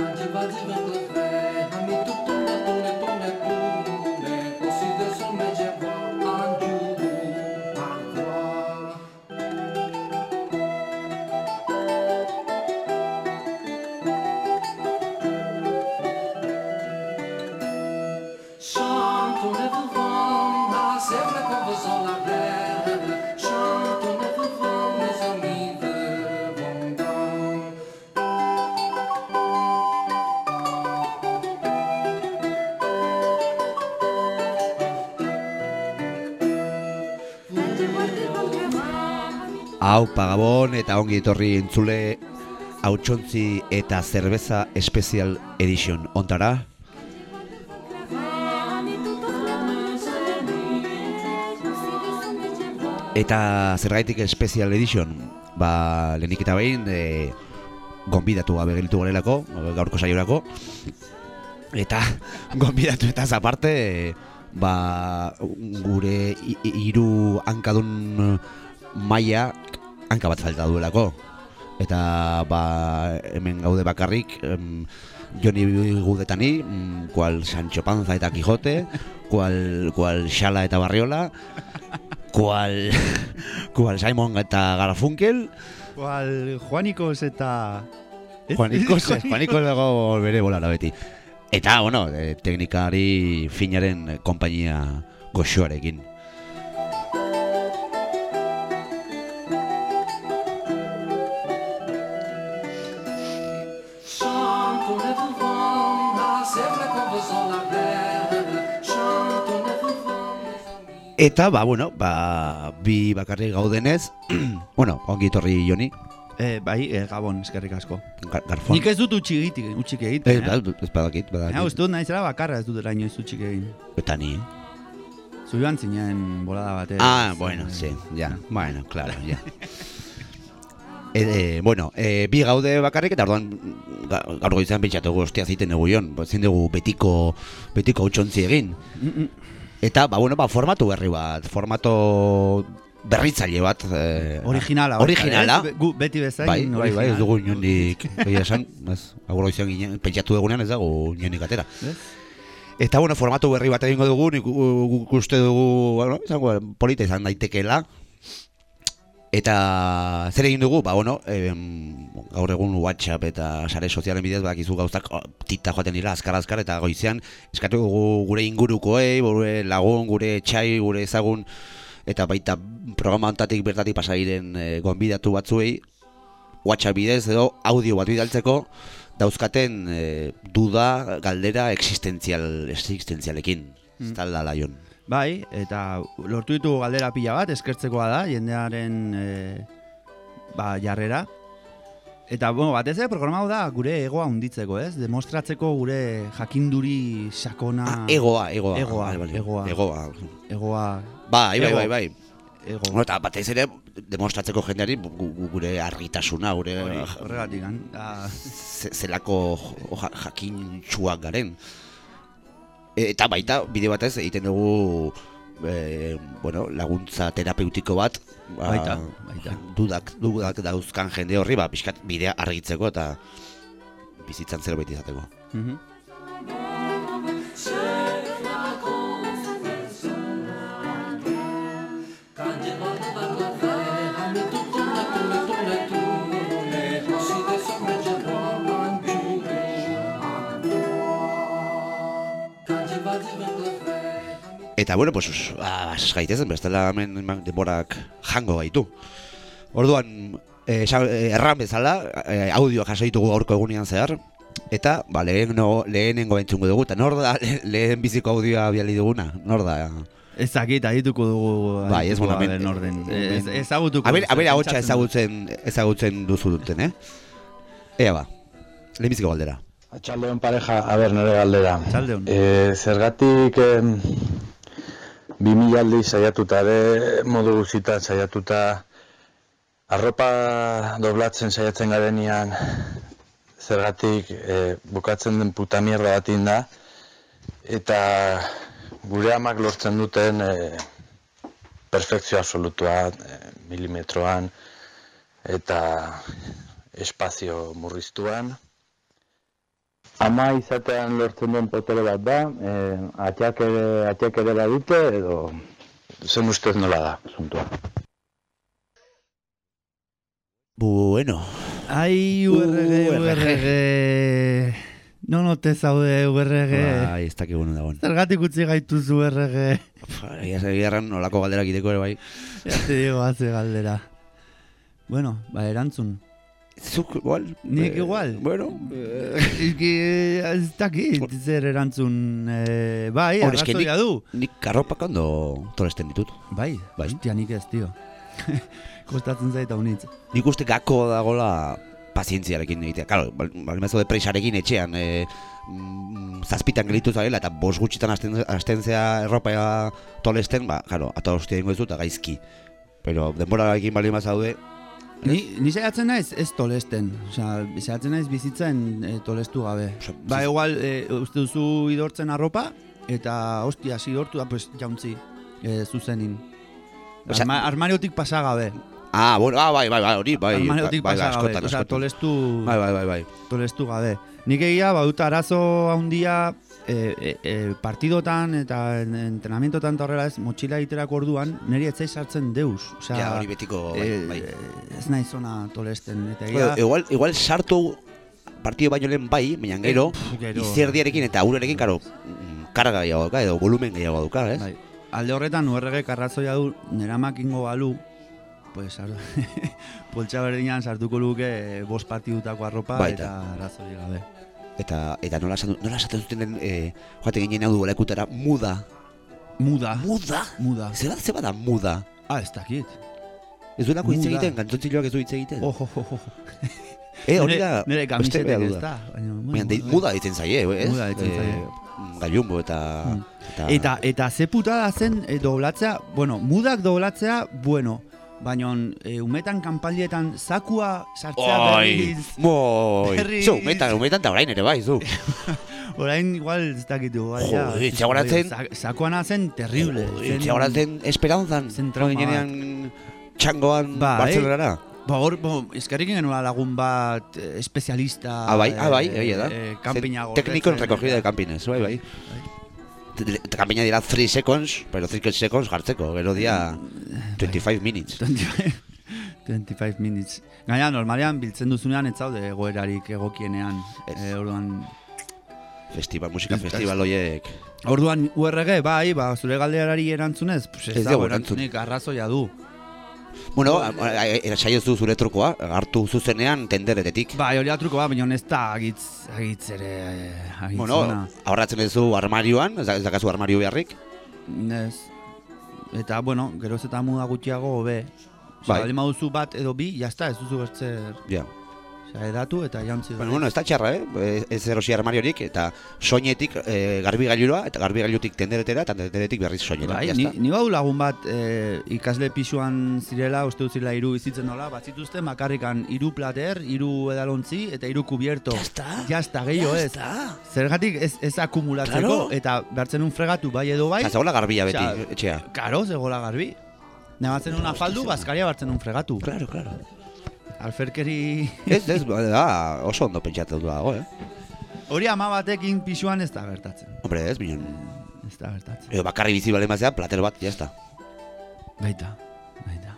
Adieu, adieu, adieu, adieu, eta ongi etorri entzule hautsontzi eta zerbeza espezial edition ontara. Eta zergaitik espezial edition, ba, lehenik eta behin, e, gonbidatu gabe gelditu garelako, gaurko saiorako. Eta gonbidatu eta aparte, e, ba, gure hi- hi- hiru hankadun maila hanka bat falta duelako. Eta ba, hemen gaude bakarrik, em, Joni Gudetani, kual Sancho Panza eta Quijote, kual, kual Xala eta Barriola, kual, kual Simon eta Garfunkel, Kual, Juanikos eta... Juanikos, Juanikos dago bere bolara beti. Eta, bueno, e, teknikari finaren konpainia goxoarekin. Eta, ba, bueno, ba, bi bakarrik gaudenez, bueno, ongi etorri Joni, Eh, bai, eh, Gabon, eskerrik asko. gar, garfon. Nik ez dut utxik egiten, utxik egiten, Ez, eh? ez, ez badakit, badakit. uste dut naizela bakarra ez dut eraino ez utxik egin. Eta ni, eh? Zu joan zinen bolada batez. Ah, bueno, sí, ya, bueno, claro, ya. E, e, bueno, e, bi gaude bakarrik eta orduan ga- gaur goizean pentsatugu ostia zeiten egu jon, ba, ezin dugu betiko betiko hutsontzi egin. Mm, mm. Eta ba bueno, ba formatu berri bat, formato berritzaile bat, eh, Originala. Originala. Be- Gu beti bezain Bai, bai, bai, ez dugu inondik egia esan, ez, gaur goizean ginen, pentsatu egunean ez dago inondik atera. Eta bueno, formatu berri bat egingo dugu, nik uste dugu, bueno, izango polita izan daitekeela. Eta zer egin dugu, ba bueno, em, gaur egun WhatsApp eta sare sozialen bidez bakizu gauzak oh, tita joaten dira azkar azkar eta goizean eskatu dugu gure ingurukoei, gure lagun, gure etxai, gure ezagun eta baita programa hontatik bertatik pasa diren e, gonbidatu batzuei WhatsApp bidez edo audio bat bidaltzeko dauzkaten e, duda, galdera existentzial, existentzialekin. Mm. Ez da laion. Bai, eta lortu ditugu galdera pila bat, eskertzekoa da, jendearen e, ba, jarrera. Eta, bueno, batez ere programa da gure egoa unditzeko, ez? Demostratzeko gure jakinduri sakona... Ah, egoa, egoa. Egoa, Vale, vale. egoa. Egoa. Egoa... Bai, bai, bai, bai. Ego. Bueno, eta batez ere demostratzeko jendeari gu- gu- gure argitasuna, gure horregatik, ze- zelako jo- ja- jakintsuak garen. E, eta baita, bide batez egiten dugu e, bueno, laguntza terapeutiko bat ba, Baita, baita. dudak, dudak dauzkan jende horri ba, pixkat bidea argitzeko eta bizitzan zerbait izateko. mhm. Quand Eta bueno, pues ba, has gaitezen, bestela hemen denborak jango gaitu. Orduan, eh, eh, erran bezala, eh, audioak jaso ditugu gaurko egunean zehar, eta ba, lehenengo, lehenengo entzungo dugu, eta nor da le- lehen biziko audioa biali duguna? Nor da? Ez dakit, adituko dugu... Bai, ez, bueno, norden. hemen- Ez, ezagutuko. Aber, aber ahotsa pentsatzen ezagutzen, ezagutzen duzu duten, eh? Ea ba, lehen biziko galdera. Atxaldeon pareja, a ber, nire galdera. Atxaldeon. E, zergatik em, bi mila aldiz saiatuta ere, modu guzitan saiatuta, arropa doblatzen saiatzen garenean, zergatik e, bukatzen den puta mierda batin da, eta gure amak lortzen duten e, perfekzio absolutua, e, milimetroan, eta espazio murriztuan, ama izatean lortzen duen potere bat da, e, atiak ere, atiak ere badute, edo zen ustez nola da, asuntua. Bueno, Ai, URG, URG. No note zaude, URG. bai, ez dakigunu dagoen. Zergatik utzi gaituz URG. Egia egiarran nolako galderak ideko ere bai. Ya te digo, hace galdera. Bueno, ba, erantzun. Zuk igual. Nik eh, igual. Bueno, Ez que, ez dakit, zer erantzun, eh, bai, arrazoia du. nik arropak ondo tolesten ditut. Bai, Bai. hostia, nik ez, tio. Kostatzen zaita unitz. Nik uste gako dagola pazientziarekin egitea. Claro, bali mazo de presarekin etxean, e, mm, zazpitan gelitu zaila eta bos gutxitan hasten, hasten zea erropa tolesten, ba, claro, ata hostia ingo ez dut, eta gaizki. Pero denborarekin bali mazaude, Ni, ni saiatzen naiz ez tolesten. Osea, saiatzen naiz bizitzen e, tolestu gabe. Osea, Ba, igual, e, uste duzu idortzen arropa, eta, hostia, hasi idortu da, pues, jauntzi, e, zuzenin. Osea- Arma, armariotik pasa gabe. Ah, bueno, ah, bai, bai, bai, hori, bai, armariotik bai, bai, askotan, askotan. tolestu, Bai, bai, bai, bai. tolestu gabe. Nik egia, badut arazo handia e, e, partidotan eta en- entrenamientotan eta horrela ez, motxila egiterako orduan, niri etzai sartzen deus. Osea, Ja, hori betiko, bai, bai. ez naiz ona tolesten. Eta egia, igual, igual sartu partido baino lehen bai, baina gero, izerdiarekin eta urerekin, karo, karga gehiago dauka, edo volumen gehiago dauka, ez? Bai. Alde horretan URG arrazoia du neramak ingo balu, pues ar, poltsa berdinan sartuko luke bost partidutako arropa Baita. eta arrazoi gabe. Eta, eta nola esan, nola esaten zuten den, e, joaten ginen hau du lekutara, muda. Muda. Muda? Muda. Zer bat, zer bat da muda? Ah, ez dakit. Ez duelako hitz Muda. egiten, kantzontziloak ez du hitz egiten. Oh, oh, oh, oh. eh, hori da, beste bea ez duda. da. Baina, bai. muda ditzen zaie, ez? Muda deitzen zaie. Eh, Gallumbo eta... Mm. eta, Eta, eta ze putada zen e, doblatzea, bueno, mudak doblatzea, bueno, baina e, umetan kanpailietan zakua sartzea Oi, berriz, moi, berriz. zu, umetan, umetan eta orain ere bai, zu. orain igual ez dakit igual, ja. Joder, txagoratzen- Za- Zakuana zen terrible. zen- Txagoratzen esperanzan, zen ginean txangoan Bai. Bartzelonara. Ba, hor, bo, eskerrik genuen lagun bat eh, espezialista. Ah, bai, ah, bai, eh, egia da. eh, gordetzen, recogida de campines, bai, bai. Eta Campina dira 3 seconds, pero 3 seconds jartzeko, gero dia 25 minutes. 25 25 minutes. Gaina, normalean biltzen duzunean ez zaude egoerarik egokienean. Eh, orduan, Festival, musika festival hoiek. orduan URG, bai, ba, zure galderari erantzunez, pues ez, Ez dago dago erantzun. erantzunik arrazoia du. Bueno, saiozu zure trukoa, hartu zuzenean tenderetetik. Bai, hori atruko ba, baina ez da agitz, agitz ere eh, agitz Bueno, ahorratzen duzu armarioan, ez da- ez dakazu armario beharrik. Ez. Eta, bueno, geroz eta muda gutxiago hobe. Bai. baldin baduzu bat edo bi, jazta, ez duzu bertzer Ja. Osea, edatu eta jantzi. Bueno, bueno, ez da txarra, eh? Ez erosi armariorik, eta soinetik eh, garbi gailura, eta garbi gailutik tenderetera, eta tenderetik berriz soinera. Bai, ni, ni badu lagun bat eh, ikasle pisuan zirela, uste dut zirela hiru bizitzen nola, bat zituzten makarrikan hiru plater, hiru edalontzi eta hiru kubierto. Ya está. Ja está, gehiago ez. está. Zergatik ez, ez akumulatzeko, Claro. eta behartzen un fregatu bai edo bai, Eta zegoela garbia beti, Osea, etxea. karo, zegoela garbi. Nematzen un afaldu, bazkaria bartzen un fregatu. Claro, claro. Alferkeri... Ez, ez, da, oso ondo pentsatu dago, eh? Hori ama batekin pisuan ez da gertatzen. Hombre, ez, bilen. Ez da gertatzen. Edo bakarri bizi bale mazea, plater bat, ya está. Baita, baita.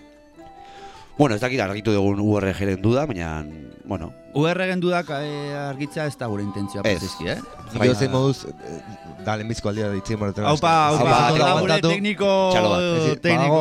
Bueno, ez dakit argitu dugun URG-ren duda, baina, bueno, URgen dudak eh, argitzea ez da gure intentzioa Ez. prezizki, eh? Yo zein moduz, eh, da lehenbizko aldia ditzen moretan. Haupa, haupa, Haupa, eta haupa, gure aguantatu. tekniko, Txalo bat. tekniko.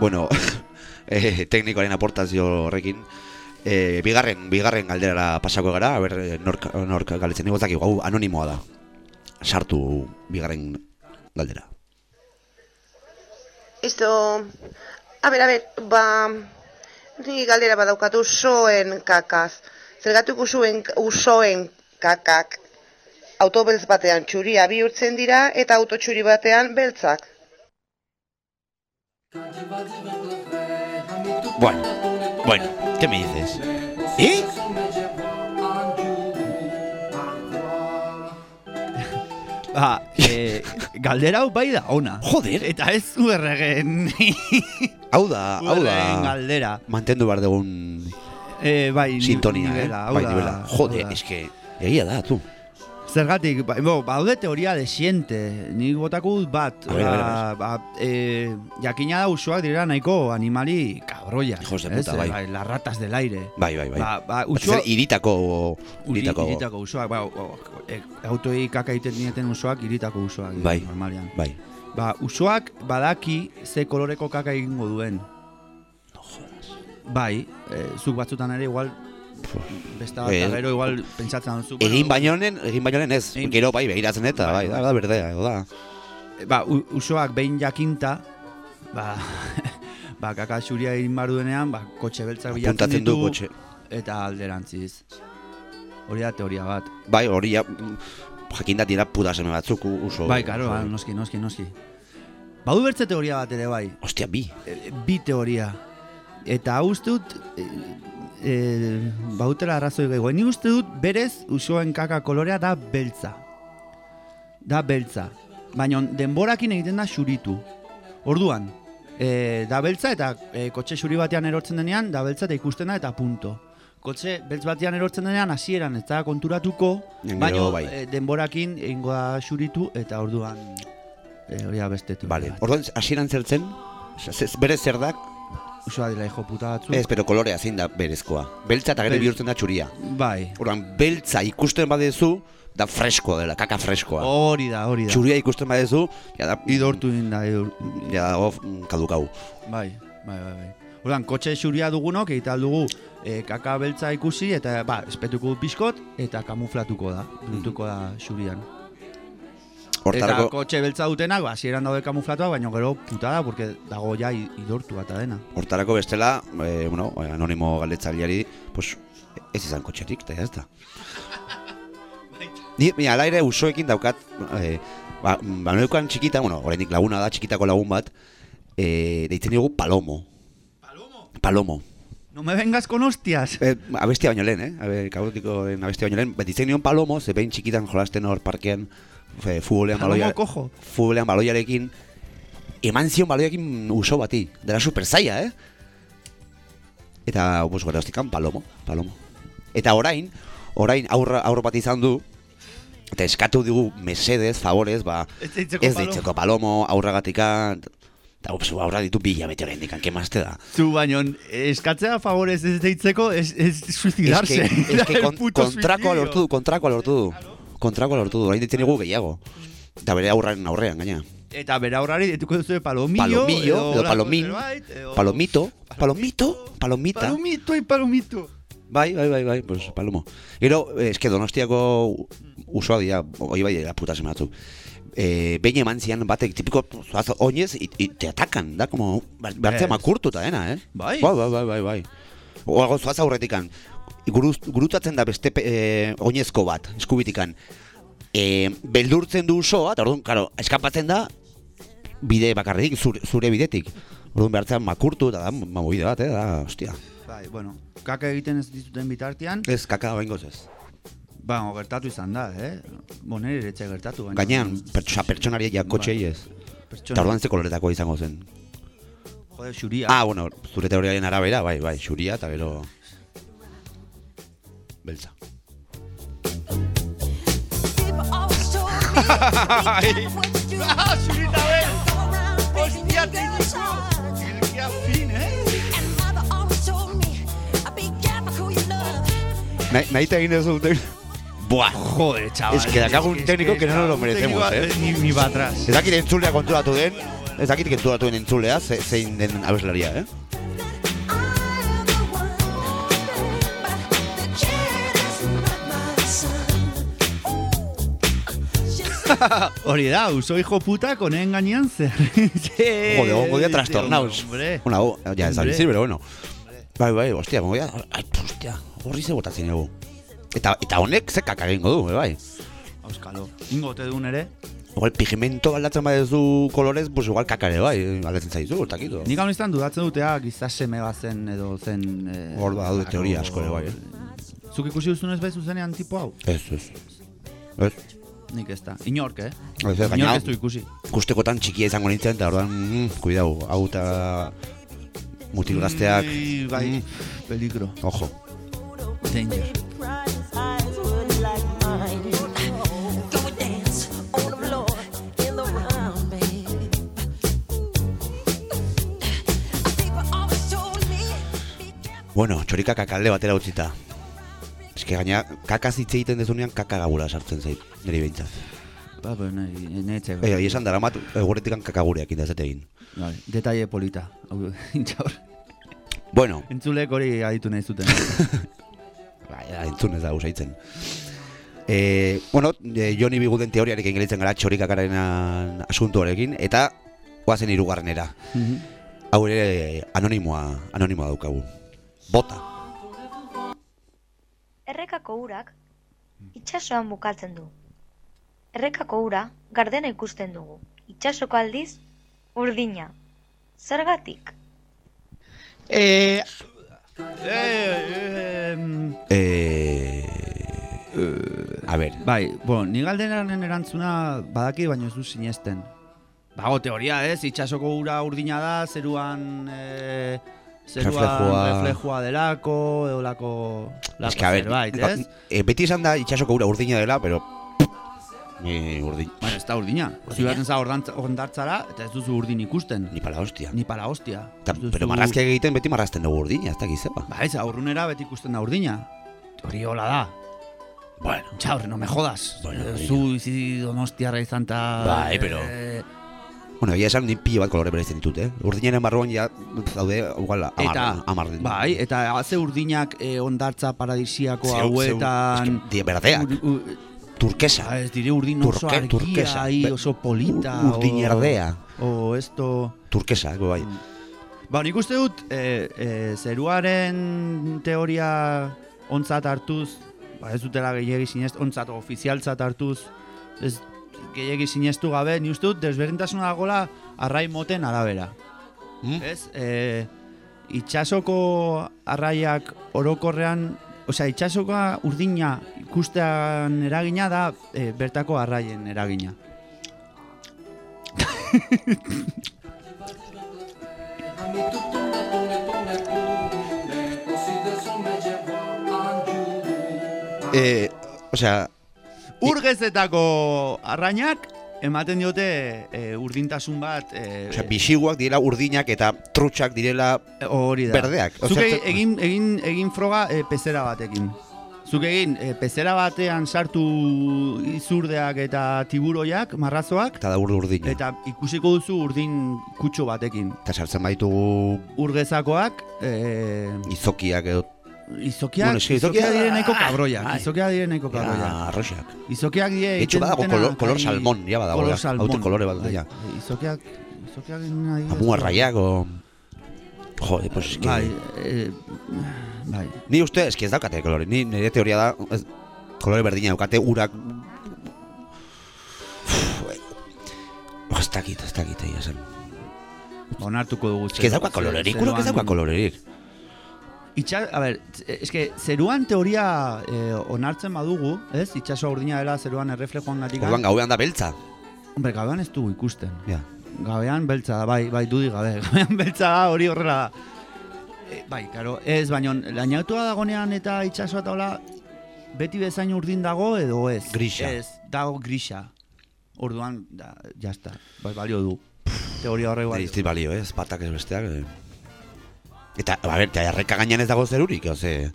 bueno, eh, teknikoaren aportazio horrekin, eh, bigarren, bigarren galderara pasako gara, ber, eh, nork, nork galetzen dugu, ez dakigu, hau anonimoa da. Sartu bigarren galdera. Esto, a ver, a ver, ba, Ni galdera badaukatu usoen kakaz. Zergatik usuen, usoen kakak autobeltz batean txuria bihurtzen dira eta autotxuri batean beltzak. Bueno, bueno, ¿qué me dices? ¿Eh? Ba, e, galdera hau bai da, ona. Joder. Eta ez zu erregen. Hau da, hau da. galdera. Mantendu behar dugun E, bai, ni- sintonia, nivela, eh? Bai, nivela. hau Jode, da. eske, egia da, tu. Zergatik, ba, bo, baude teoria de siente. Nik botako dut bat. A ver, a ver, a ba, ba, e, jakina da usuak direla nahiko animali kabroia. Hijos de puta, bai. Las ratas del aire. Bai, bai, bai. Ba, ba, usuak, ere iritako, iritako, iritako usuak. Ba, e, autoi kaka egiten dineten usuak iritako usuak. dira, Bai. Normalian. bai. Ba, usuak badaki ze koloreko kaka egingo duen. Bai, e, zuk batzutan ere igual besta bat, Eh, gero igual pentsatzen duzu. Egin bainonen, egin bainonen ez. Egin- Gero bai, begiratzen eta, bai, da, da, berdea, edo da. ba, u- usoak behin jakinta, ba, ba kaka xuria egin bar duenean, ba, kotxe beltzak bilatzen ditu, du kotxe. eta alderantziz. Hori da teoria bat. Bai, hori ja, jakin da dira puta seme batzuk uso. bai, karo, ba, noski, noski, noski. Badu bertze teoria bat ere bai, Ostia, bi. e, bi teoria. Eta hau uste dut, e, e, bautela arrazoi gehiago. Ni uste dut berez usoen kaka kolorea da beltza. Da beltza. Baina denborakin egiten da xuritu. Orduan, e, da beltza eta e, kotxe xuri batean erortzen denean, da beltza eta ikusten da eta punto. Kotxe beltz batean erortzen denean hasieran ez da konturatuko, baina bai. e, denborakin egingo da xuritu eta orduan e, hori da beste teoria Vale. Orduan, hasieran zertzen, z- bere zer da, Usoa dira hijo puta batzuk. ez, pero kolorea zein da berezkoa. Beltza eta gero Bel- bihurtzen da txuria. Bai. Orduan, beltza ikusten badezu, da freskoa dela, kaka freskoa. Hori da, hori da. Txuria ikusten badezu, ja da, Idortu egin da, idor... ja dago mm, kadukau. bai, bai, bai, bai. Ordan, kotxe xuria dugunok egita dugu e, kaka beltza ikusi eta ba, espetuko du pixkot eta kamuflatuko da, bihurtuko da xurian. Eta Hortarako, kotxe beltza dutenak, ba, hasieran daude kamuflatuak, baina gero putada, porque dago ja idortu eta dena. hortarako bestela, eh, bueno, anonimo galdetzaileari, pues, ez izan kotxetik, eta ez da. Ni, mira, ala ere usoekin daukat, eh, ba, ba txikita, bueno, oraindik laguna da, txikitako lagun bat, eh, deitzen dugu Palomo. Palomo? Palomo. No me vengas con hostias. Eh, abestia baino lehen, eh? Abe, kaotikoen abestia baino lehen. Betitzen nion Palomo, ze behin txikitan jolasten hor parkean, fe, futbolean baloia, futbolean baloiarekin, eman zion baloiarekin uso bati. Dela super zaila, eh? Eta, pues, gara hostikan, Palomo, Palomo. Eta orain, orain aurra, aurra bat izan du, eta eskatu digu mesedez, favorez, ba, Ez deitzeko ez palomo. aurragatikan, eta ups, aurra ditu bila bete oraindik, kemazte da. Zu baino, eskatzea favorez ez deitzeko es, es suicidarse. Es que, es que kon, kontrakoa lortu du, kontrakoa lortu du. Kontrakoa lortu du, orain ditzen dugu gehiago. Eta bere aurraren aurrean, gaina. Eta bera horrari dituko duzu palomillo. Palomillo, edo holako palomín, zerbait, edo- Palomito, palomito, palomita. Palomito y palomito. Bai, bai, bai, bai, pues palomo. Gero, eh, eske donostiako usoa dira, hoi bai, dira puta batzuk. Eh, behin eman zian batek, tipiko, zoaz, oinez, te atakan, da, como, bertzea Ez. makurtuta dena, eh? Bai. Bai, bai, bai, bai, bai. Oago, zoaz aurretikan, guruz, gurutatzen da beste eh, oinezko bat, eskubitikan. Eh, beldurtzen du usoa, eta orduan, karo, eskapatzen da, bide bakarrik, zure, zure bidetik. Orduan behartzean makurtu, eta da, ma bat, eh, da, ostia. Bai, bueno, kaka egiten ez dituten bitartean, Ez, kaka baingoz ez. ba, gertatu izan da, eh? Boner ere etxe gertatu. baina- Gainean, pertsa, pertsonari ja kotxei ez. Pertsona- Eta orduan ze koloretako izango zen. Jode, xuria. Ah, bueno, zure teoriaren arabera, bai, bai, xuria eta gero... Beltza. Ah, eh? Nahi, te egin ez duten... Buah, Joder, chaval. Es que dakago un técnico que no nos lo merecemos, eh. Ni, ni va atrás. ez dakit entzulea konturatu den, ez dakit konturatu den zein den abeslaria, eh? Hori da, uso hijo puta konen gainean zer. Jode, ongo dia trastornaus. Una, oh, ya ez Hombre. abizir, pero bueno. Bai, bai, ostia, gongo da, ai, ostia, horri ze botatzen dugu. Eta, eta honek ze kaka egingo du, bai. Auskalo. Ingo te duen ere. Igual pigmento aldatzen badezu kolorez, pues igual kakare bai, aldatzen zaizu, dakit. Nik hau izan dudatzen dutea gizaseme bazen edo zen... Eh, Hor claro, teoria asko ere bai, eh? Zuk ikusi duzunez bai zuzenean tipo hau? Ez, ez. Ez, Nik ez da. Inork, eh? ez, ez, gaina, Inork ez du ikusi. ikustekotan txikia izango nintzen, eta orduan, mm, kuidau, hau eta mutil gazteak, Ui, bai, Mm. peligro. ojo. Danger. Bueno, txorikaka kalde batera utzita. Que gaina, kakaz hitz egiten dezunean kaka gabura sartzen zait, niri behintzat. Ba, ba, nahi, nahi etxe. E, esan dara mat, egurretikan kakagureak indazete egin. Bai, detalle polita. Hau, intxaur. Bueno, Entzulek hori aditu nahi zuten. Bai, ja, entzun ez da usaitzen. E, bueno, e, Joni Biguden teoriarekin gelitzen gara txorikakaren asuntuarekin, eta guazen hirugarrenera. Mhm. Hau ere anonimoa, anonimoa daukagu. Bota. Errekako urak itsasoan bukatzen du. Errekako ura gardena ikusten dugu. Itsasoko aldiz urdina. Zergatik? Eh, Eh, em, E, a ber, bai, bueno, ni galderaren erantzuna badaki baino ez du sinesten. Bago teoria, ez? Itsasoko ura urdina da, zeruan eh, Reflejua. reflejua delako, eolako es que a ber, zerbait, ba- ez? e, beti izan da itxasoko ura urdina dela, pero ni urdin, Baina ez da urdina. Zu baten za ordantz- ondartzara eta ez duzu urdin ikusten. ni pala hostia. Ni para hostia. Ta, Ez duzu- pero marrazkiak egiten beti marrazten dugu urdina, ez da gizeba. Ba, ez, aurrunera beti ikusten da urdina. Hori hola da. Bueno, Txaur, no me jodas. Bueno, Eh, urdina. Zu izi donostiarra izan ta... Bai, pero- eh, bueno, egia esan ni pilo bat kolore bereizten ditut, eh? Urdinaren barruan ja daude, igual, amar, Eta, amar, bai, eta ze urdinak eh, ondartza paradisiako Zeu- zeu- hauetan... eske, die berdeak, Ur- ur- turkesa, Ah, ez dire urdin oso Turke- argia, turkesa. Be- oso polita. ur- urdin o- erdea. O esto... turkesa, bai. Ba, nik uste dut, e, e, zeruaren teoria ontzat hartuz, ba, ez dutela gehiagi sinest, ontzat ofizialtzat hartuz, ez gehiagi sinestu gabe, ni uste dut desberdintasuna dagoela arrai moten arabera. Mm? Ez, e, itxasoko arraiak orokorrean, osea, itxasokoa urdina ikustean eragina da e, bertako arraien eragina. Eh, o sea, Urgezetako arrainak ematen diote e, urdintasun bat e, o sea, bisiguak direla urdinak eta trutxak direla hori da. berdeak. Zuk Osea, egin, egin, egin, froga e, pezera batekin. Zuk egin e, pezera batean sartu izurdeak eta tiburoiak, marrazoak, eta da ur urdina. Eta, eta ikusiko duzu urdin kutxo batekin. sartzen baitugu Urgezakoak, e, izokiak edo izokiak, Bueno, izokiak izokia- dire nahiko kabroiak, ai. izokiak dire nahiko ja, kabroiak. arroxak. Izokiak hecho, egiten badago kolor, kolor salmon, ja badago. Kolor ja. salmon. Haute kolore bat, ja. Izokiak, izokiak nahi Amu arraiak o... Jode, pues es que... Bai, eh, bai. Ni uste, eski ez daukate kolore. Ni nire teoria da, ez, kolore berdina daukate urak... Ez dakit, ez dakit, egia esan. Onartuko dugu. Ez dauka kolorerik, urak ez dauka kolorerik. Itxa, a ber, eske, zeruan teoria eh, onartzen badugu, ez? Itxasoa urdina dela zeruan erreflejoan gatik. Orduan gauean da beltza. Hombre, gabean ez dugu ikusten. Ja. Gabean beltza da, bai, bai, dudi gabe. Gabean beltza da, hori horrela da. E, bai, karo, ez, baina lainautua dagonean eta itxasoa eta hola, beti bezain urdin dago edo ez? Grisa. Ez, dago grisa. Orduan, da, jazta, bai, balio du. Teoria horrek Bai, balio. ez dit balio, ez, patak ez besteak. eh. Eta, a ber, eta erreka gainean ez dago zerurik, oze...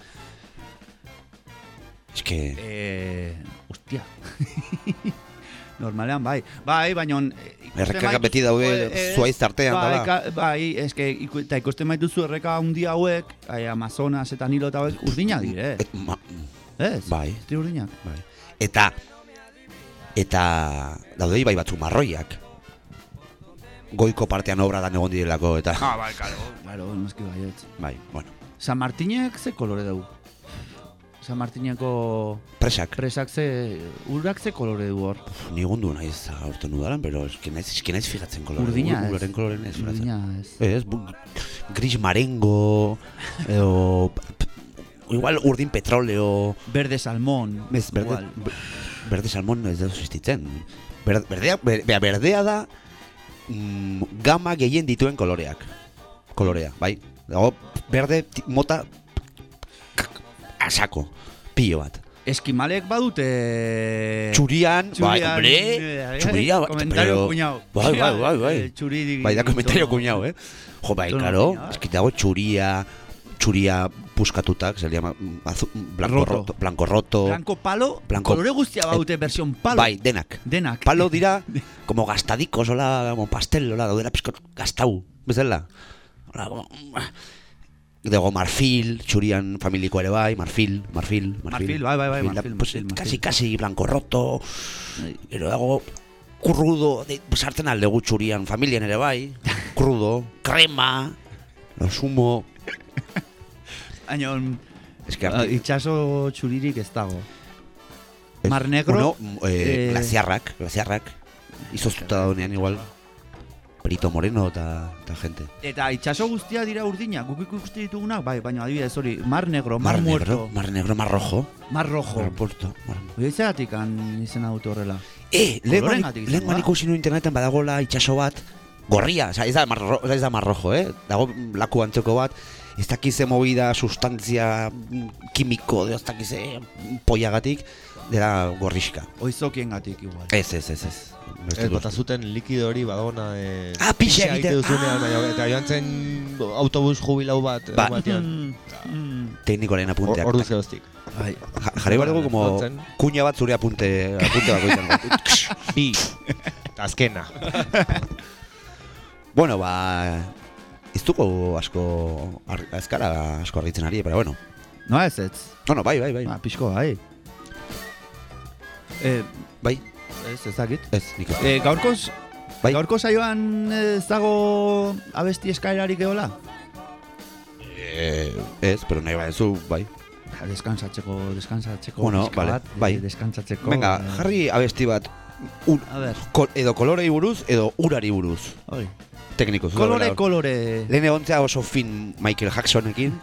Ez que... Eh, hostia. Normalean bai. Bai, baina Errekak beti daude zuaiz tartean, bai, dala. ka- bai, eske iku, eta ikusten baituzu erreka handi hauek, ai, Amazonas eta Nilo eta hauek urdina dire, Et, ma, ez? bai, Ez urdinak. bai. Eta... Eta... Daude ibai batzuk marroiak. Goiko partean obradan egon direlako, eta... Ah, bai, claro. Claro, noski baietz. Bai, bueno. San Martinek ze kolore dugu? San Martineko Presak. presak ze, urak ze kolore du hor? Ni gundu naiz aurten udaran, pero eski naiz, eski naiz fijatzen kolore. Urdina ez. Uloren koloren ez fijatzen. Urdina ez. Ez, bu- gris marengo, edo... Igual urdin petroleo... Berde salmón. Ez, berde, igual. berde salmon ez da existitzen. Berdea, ber- bea, berdea da mm, gama gehien dituen koloreak. Kolorea, bai. Dago, berde mota asako, pilo bat. Eskimalek badute... Txurian, bai, hombre, eh, txuria, bai, Komentario pero- kuñau. Bai, bai, bai, bai. Eh, Txuri Bai, da komentario kuñau, eh? Jo, bai, claro, kuñau, es que dago txuria, txuria puskatutak, se le llama mm, azu, blanco Roto. roto, blanco roto. Blanco palo, Blanco- kolore guztia baute versión palo. Bai, denak. Denak. Palo dira, como gastadikos, hola, como pastel, hola, daudela pizkot gastau, bezala. Hola, como... Dago marfil, txurian familiko ere bai, marfil, marfil, marfil. Marfil, bai, bai, bai, da- marfil, pues, marfil, Casi, marfil. casi blanco roto, pero dago krudo, de, sartzen aldegu txurian, familian ere bai, krudo, crema, lo sumo, Baina, es que uh, itxaso txuririk ez dago. Mar Negro, Bueno, eh, eh, glaziarrak, glaziarrak. Izoztuta daunean igual. Perito Moreno eta, eta gente. Eta itxaso guztia dira urdina, guk ikusti ditugunak, bai, baina adibidez hori, Mar Negro, Mar, Mar Muerto, Negro, Mar Negro, Mar Rojo. Mar Rojo. Mar Puerto. Mar... Zeratik han izena dute horrela. Eh, lehen ikusi nu interneten badagola itxaso bat, gorria, oza, ez da mar, ez da mar rojo, eh? Dago laku antzeko bat, ez dakize movida, sustantzia kimiko, ez dakize poiagatik, dela gorrixka. Oizokien gatik igual. Ez, ez, ez, ez. Ez, bota zuten likido hori badona... Eh, Ah, pixa egite duzunean, Ah. eta joan zen autobus jubilau bat, Ba. batean. Mm, mm. Teknikoaren apunteak. Orduz geroztik. Bai. Ja- Jarri dugu como kuña bat zure apunte, apunte bakoitzan. Bi. Eta azkena. bueno, ba... Dugu asko, ar, azkara asko argitzen ari, pero bueno. No ez ez. No, no, bai, bai, bai. Ah, pixko, bai. Eh, Bai, ez, ez dakit. ez, nik ez. Eh, gaurkoz, Bai. gaurko saioan ez dago abesti eskaerarik eola? Eh, ez, pero nahi bai. Ja, Deskansatzeko, deskansatzeko. Bueno, pixka vale, bat, bai. eh, Deskansatzeko. Venga, eh, jarri abesti bat, ur, A kol, edo kolorei buruz, edo urari buruz. hori. Tekniko, zu Kolore, dagoela. kolore. Lehen egontzea oso fin Michael Jacksonekin,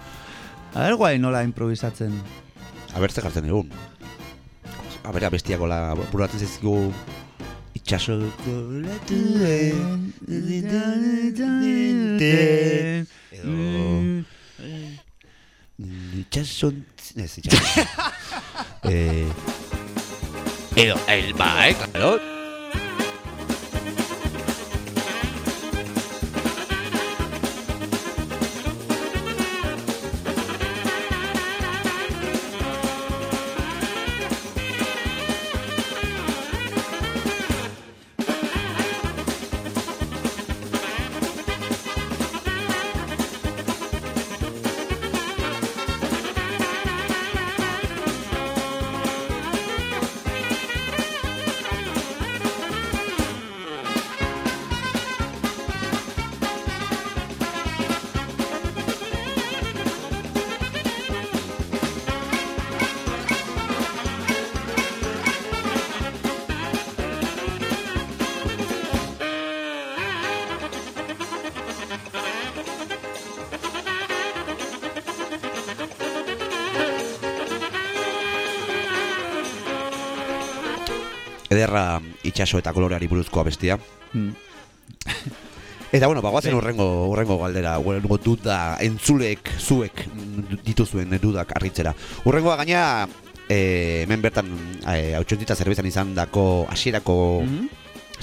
A ber, guai nola improvisatzen. abertze jartzen egun. A ber, abestiako la buratzen zaizkigu itxasoko latuen, edo itxason... Ez, itxason... eh, edo, el, ba, eh, claro. Itxaso eta koloreari buruzko abestia. Hmm. Eta bueno, bagoazen urrengo, urrengo galdera, urrengo duda, entzulek, zuek dituzuen dudak arritzera. Urrengoa gaina, e, hemen bertan, e, hautsuntzita zerbezan izan dako, hasierako Mhm.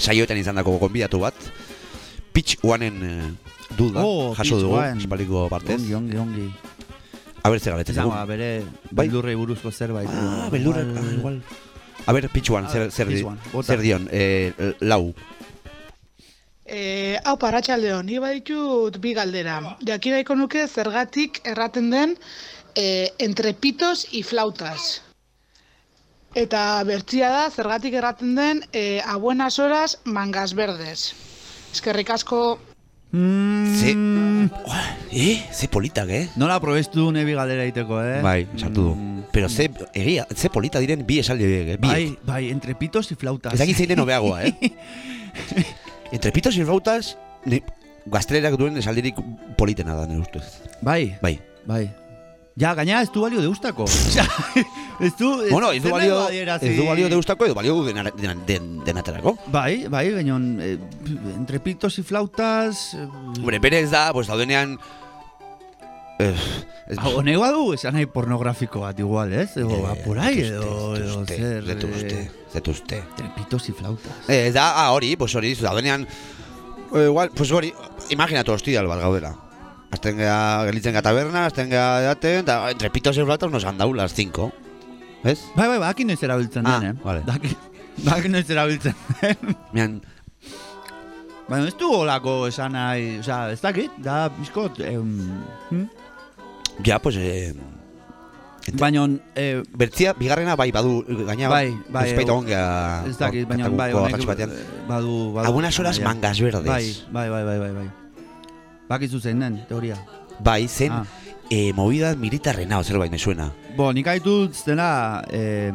saioetan izan dako gonbidatu bat, Pitch Oneen e, duda, Oh, jaso dugu, espaliko partez. Ongi, ongi, ongi. A ber, zer galetzen dugu. bere Bai. beldurrei buruzko zerbait. Ah, du. beldurra, Igual- ah, igual. A zer, zer, di- bota. zer dion, e, lau. E, hau paratxaldeon, ni baditut bi galdera. Jakin nahiko nuke zergatik erraten den e, entre pitos y flautas. Eta bertzia da zergatik erraten den e, a buenas horas mangas verdes. Eskerrik asko. Mm, Ze, eh, ze politak, eh? Nola probestu du nebi galdera egiteko, eh? Bai, sartu du. Mm, Pero ze, egia, ze polita diren bi esaldi eh? Bi. Bai, bai, entre pitos y flautas. Ez dakit zein den hobeagoa, eh? Entre pitos y flautas, ne, gaztelerak duen esaldirik politena da, nire ustez. Bai, Bai. bai. Ja, gaina ez du balio deustako. Ez du... ez- Bueno, ez du balio, ez du balio deustako edo balio dena- dena- den- denatarako. Bai, bai, gainon, eh, entre pitos y flautas... Eh, Hombre, berez da, pues daudenean... Eh, ez, Ah, Honego du, esan nahi pornografiko bat igual, ez? Edo, Eh, eh, por ahí, zetuzte, edo, edo zetuzte, zer... zetuzte, eh, zetuzte. Entre pitos y flautas. Eh, ez da, ah, hori, pues hori, daudenean... Eh, igual, pues hori, imaginatu hostial bat gaudela. Azten gea, gelitzen ga taberna, azten gea daten, eta entre pitos y flautas nos han dado las 5. Ez? Bai, bai, baki noiz erabiltzen Ah, den, eh? vale. Baki, baki noiz erabiltzen den. Mian, Baina ez du olako esan nahi, osea, ez dakit, da bizkot, em, hm? Ja, pues... Eh, Baina, eh, Bertzia, bigarrena bai badu, gaina Bai, bai, eh, ongea... ez dakit, baina bai, honek batean. eh, badu, badu. Algunas horas bai, mangas verdes. Bai, bai, bai, bai, bai, bai. Bakizu zein den, teoria. Bai, zen, Ah. eh, movida militarrena, o zerbait me suena. Bo, nik haitut zena, eh,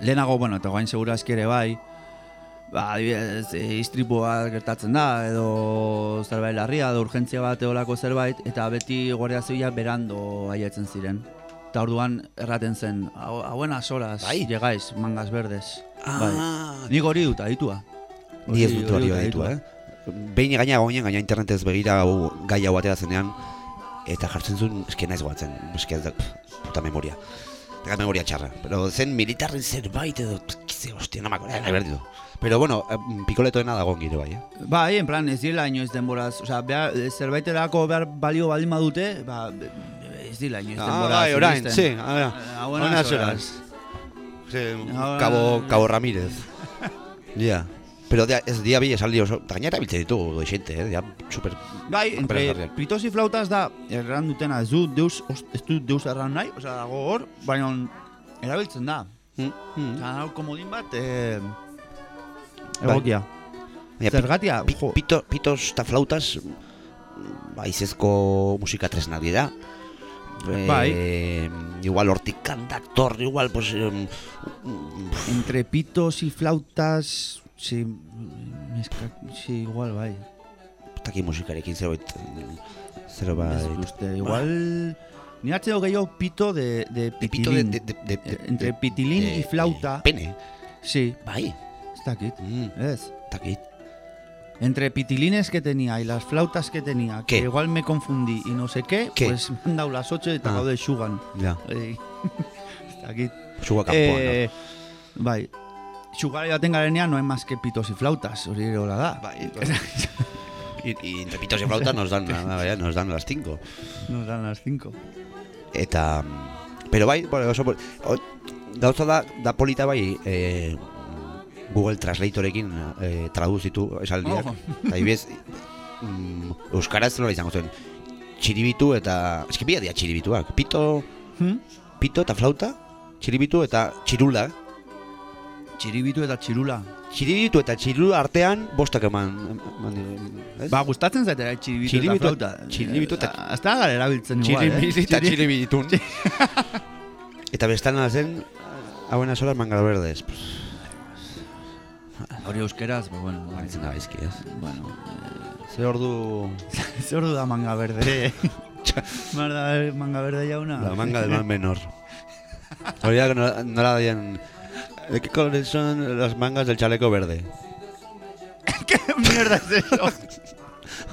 lehenago, bueno, eta guain segurazki ere bai, ba, adibidez, e, istripu bat gertatzen da, edo zerbait larria, edo urgentzia bat eolako zerbait, eta beti guardia zibila berando aiatzen ziren. Eta orduan erraten zen, "A- buenas horas Bai. llegais, mangas verdes. Ah, Bai. Nik hori dut, aditua. Ni ez dut hori ditu, eh? Behin gaina goinen, gaina internetez begira hau gai hau atera zenean, eta jartzen zuen, eske naiz goatzen, eske da, puta memoria. Eta memoria txarra. Pero zen militarren zerbait edo, kize, hostia, no me acuerdo. Pero bueno, eh, pikoletoena dago gire bai, eh? Bai, en plan, ez direla inoiz denboraz, osea, behar, zerbaiterako behar balio baldin badute, ba, ez direla inoiz Ah, denboraz. bai, orain, sí, ara. A buenas Buenas horas. Ahora- Cabo, Cabo Ramírez. Ja. Pero dia, ez dia bi esaldi oso, gainera biltzen ditugu doixente, eh? Dia, super... Bai, entre pitos y flautas da, erran dutena, ez du deus, ez du deus erran nahi, osea, dago hor, baina erabiltzen da. Mm, mm. Hau komodin bat, eh. Egokia. Baina, pi- Zergatia, pi- jo, pito, pitos eta flautas mm, baizezko musika tresnak dira. Bai. Igual hortik kantaktor, igual, pues... mm, entre pitos y flautas, sí, neska, sí, igual, bai. Taki musikarekin zerbait... Zerbait... uste, igual... Ni hartzen dut gehiago pito de, de De pito de... pitilín. de, de, de, entre pitilín y flauta. Pene. Sí, Bai. Ez dakit, Mm, ez. takit. Entre pitilines que tenía y las flautas que tenía, ¿Qué? que igual me confundí y no sé qué, ¿Qué? pues me han dado las 8 eta Ah. gaude xugan. Ja. Eh, ez dakit. Suga kanpoan, Eh, bai, xugara baten garenean no hay más que pitos y flautas, hori hola da. Bai, Y, y entre pitos y flautas nos dan, vaya, nos dan las cinco. Nos dan las 5. Eta... Pero bai, bueno, oso... o- Gauza da, da polita bai... Eh, Google Translatorekin eh, traduzitu esaldiak. Oh. Eta adibidez, mm, Euskaraz nola izango zuen. Txiribitu eta... Eski bia dia txiribituak. Pito, Hmm? pito eta flauta, txiribitu eta txirula. Txiribitu eta txirula. Txiribitu eta txirula artean bostak eman... eman ez? Ba, gustatzen zaite eh, txiribitu, Txiribitu- eta flauta. txiribitu eta- Eh, Hasta gara erabiltzen igual, eh? Txiribitu eta Txiri- txiribitun. Eta bestana zen, a buenas horas mangas verdes. Pues, Hori euskeraz, ba, bueno, bai. Baitzen da gaizki, ez? Bueno, eh, Ze ordu... ze ordu da manga verde. Mar da manga verde jauna. La manga del mal menor. Hori da, nola, nola daien... ¿De qué colores son las mangas del chaleco verde? ¿Qué mierda es eso?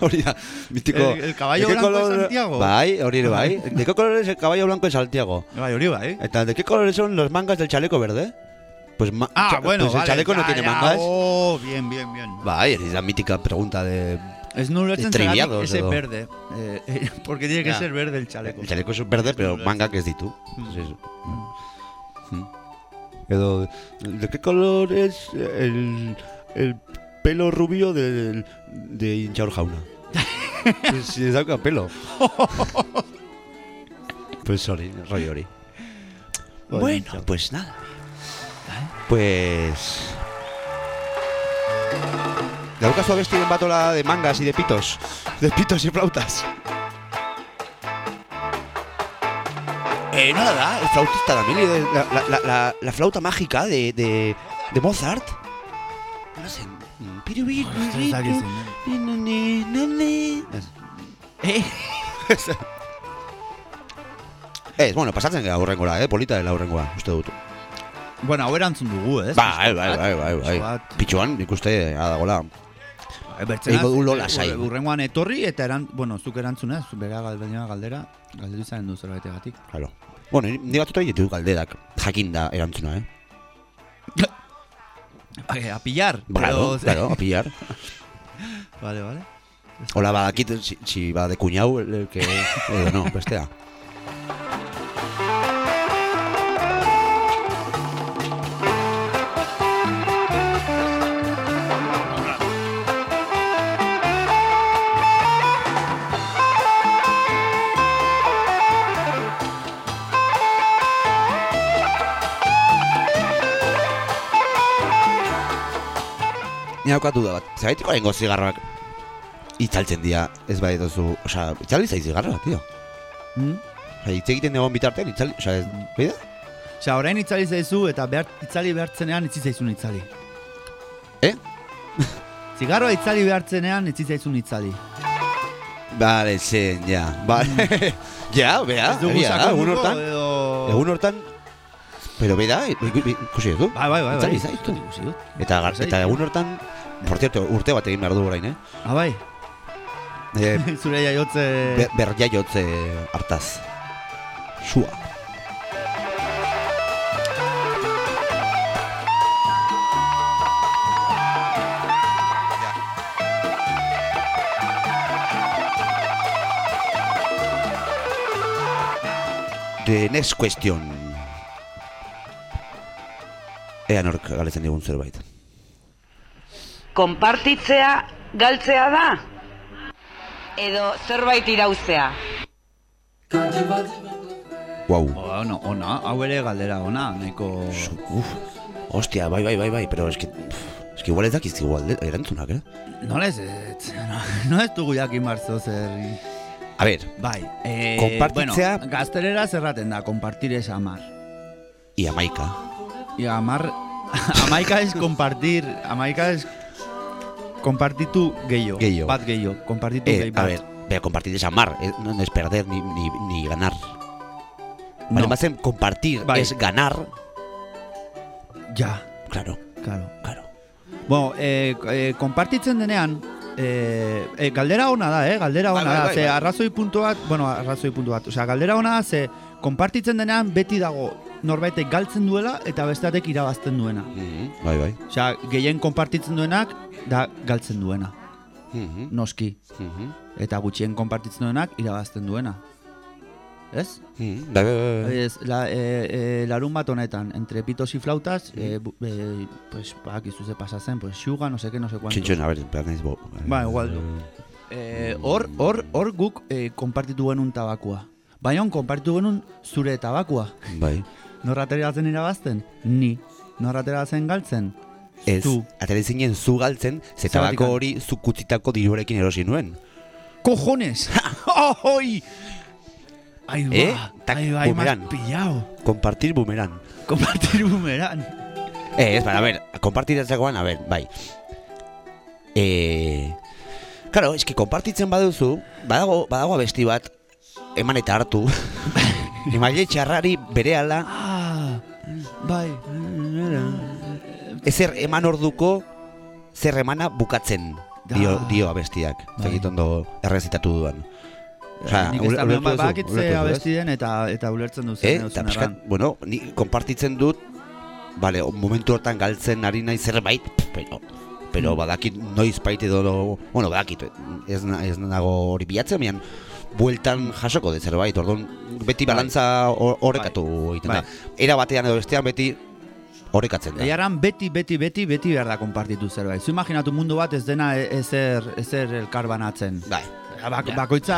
Hori da, mítico... El- el caballo ¿De qué blanco de Santiago? Bai, hori ere bai. ¿De qué color es el caballo blanco de Santiago? Bai, hori bai. Eta, ¿de qué colores son los mangas del chaleco verde? Pues, Ah, cha- bueno, pues el chaleco no tiene ya, mangas. Oh, bien, bien, bien. Bai, es la mítica pregunta de... Es no lo Triviados ese edo. verde. Eh, eh, porque tiene que Ya. ser verde el chaleco. El chaleco es verde, pero manga que es ditu. Es eso. Mm. Edo, ¿de qué color es el, el pelo rubio del, de hinchaur jauna? Si les dauka pelo. pues hori, rollo. Bueno, pues nada. Pues... Daukazu abestiren batola de mangas y de pitos. De pitos y flautas. Eh, nada da, el flautista también, la, la, la, la, la flauta mágica de, de, de Mozart. No sé. Eh? Ez, bueno, pasatzen gara aurrengora, eh? Polita dela aurrengoa, uste dut. Bueno, hau erantzun dugu, ez? Bai, bai, bai, bai, bai. Bat, Pitxuan, nik uste, adagola. Bertzenaz, Egingo du Lola sai. Urrengoan etorri eta eran, bueno, zuk erantzunez, bera galdera galdera, galdetu izan du zerbaitegatik. Claro. Bueno, ni- batzuta ditu galderak, jakinda erantzuna, eh? Eh, a pillar. Claro, claro, a pillar. Vale, vale. Hola, badakit, si, si va de cuñau, el, el que... Edo, no, bestea. Ni daukatu da bat. Zergaitiko haingo zigarroak itzaltzen dira, ez bai duzu, osea, itzali zaiz zigarroa, tio. Mm? Osea, hitz egiten egon bitartean, itzali, osea, ez, bai da? Osea, orain itzali zaizu eta behar, itzali behartzenean itzi zaizun itzali. Eh? Zigarroa itzali behartzenean itzi zaizun itzali. Vale, zen, ja. Vale. ja, bea, Ez dugu egia egun hortan, egun hortan, pero beda, ikusi duzu? Bai, bai, bai. Bai. Ikusi dut. Eta, eta egun hortan, por cierto, urte bat egin behar du orain, eh? Ah, bai. eh Zure jaiotze... Be, berjaiotze hartaz. Sua. The next question. Ea nork galetzen digun zerbait. Konpartitzea galtzea da? Edo zerbait irauzea? Wow. Ona, ona, hau ere galdera ona, nahiko... Uf, hostia, bai, bai, bai, bai, pero es que... pff, Es que igual ez dakiz igual erantzunak, eh? Nola ez, ez, no, no ez dugu jakin marzo zer... A ver, Bai, eh, Konpartitzea- bueno, gaztelera zerraten da, compartir es amar. y amaika. Y amar, amaika es compartir, amaika es compartitu gehiago. Gehiago. Bat gehiago, compartitu Eh, gehi a ver, pero compartir es amar, eh, no es perder ni, ni, ni ganar. No. Además, en compartir Bai. es ganar. Ja, Claro, claro. claro. Bueno, eh, eh, konpartitzen denean, eh, eh, galdera ona da, eh? Galdera Bai, ona bai, da, bai, ze bai. arrazoi puntu bat, bueno, arrazoi puntu bat, osea, galdera ona da, ze konpartitzen denean beti dago norbaitek galtzen duela eta besteatek irabazten duena. Mhm, Bai, bai. Osea, gehien konpartitzen duenak da galtzen duena, Mhm, noski. mhm, Eta gutxien konpartitzen duenak irabazten duena. Ez? mhm, Bai, bai, bai. Ez, la, e, e, larun bat honetan, entre pitos y flautas, e, bu- e, pues, bakizu ze pasa zen, pues, xuga, no sé qué, no sé cuánto. Txintxon, a ver, behar naiz bo. Ba, igual. Eh, Hor, hor, hor guk eh, konpartitu genuen tabakua. Baina konpartitu genuen zure tabakua. Bai. Norra ateratzen irabazten? Ni. Norra ateratzen galtzen? Ez, Zu. zinen zu galtzen, ze Zergatik tabako gal- hori zu kutzitako diruarekin erosi nuen. Cojones! ¡Ay! Ahí va, Eh? Tak, ahí va, bumerán. pillado. Compartir bumerán. Compartir bumerán. Eh, ez, bara, a ver, konpartiratzekoan, a ver, bai. Eh, claro, es que konpartitzen baduzu, badago, badago abesti bat, eman eta hartu. Emaile txarrari berehala Ah, bai. ezer eman orduko zer emana bukatzen dio, dio abestiak. Bai. Ondo errezitatu dudan. Osea, Nik ez da, bakitze abesti den eta, eta ulertzen duzen. Eh, eta pixkat, bueno, ni konpartitzen dut, vale, momentu hortan galtzen ari nahi zerbait, pero, pero Mm. badakit noiz bait edo, bueno, badakit, ez, ez nago hori bilatzen, mian, bueltan jasoko de zerbait, orduan beti Bai. balantza hor- horrekatu egiten da. Bai. Era batean edo bestean beti horrekatzen da. Eiaran beti, beti, beti, beti behar da konpartitu zerbait. Zu imaginatu mundu bat ez dena e- ezer, ezer elkar banatzen. Bai. Bak, Ja. Bakoitza...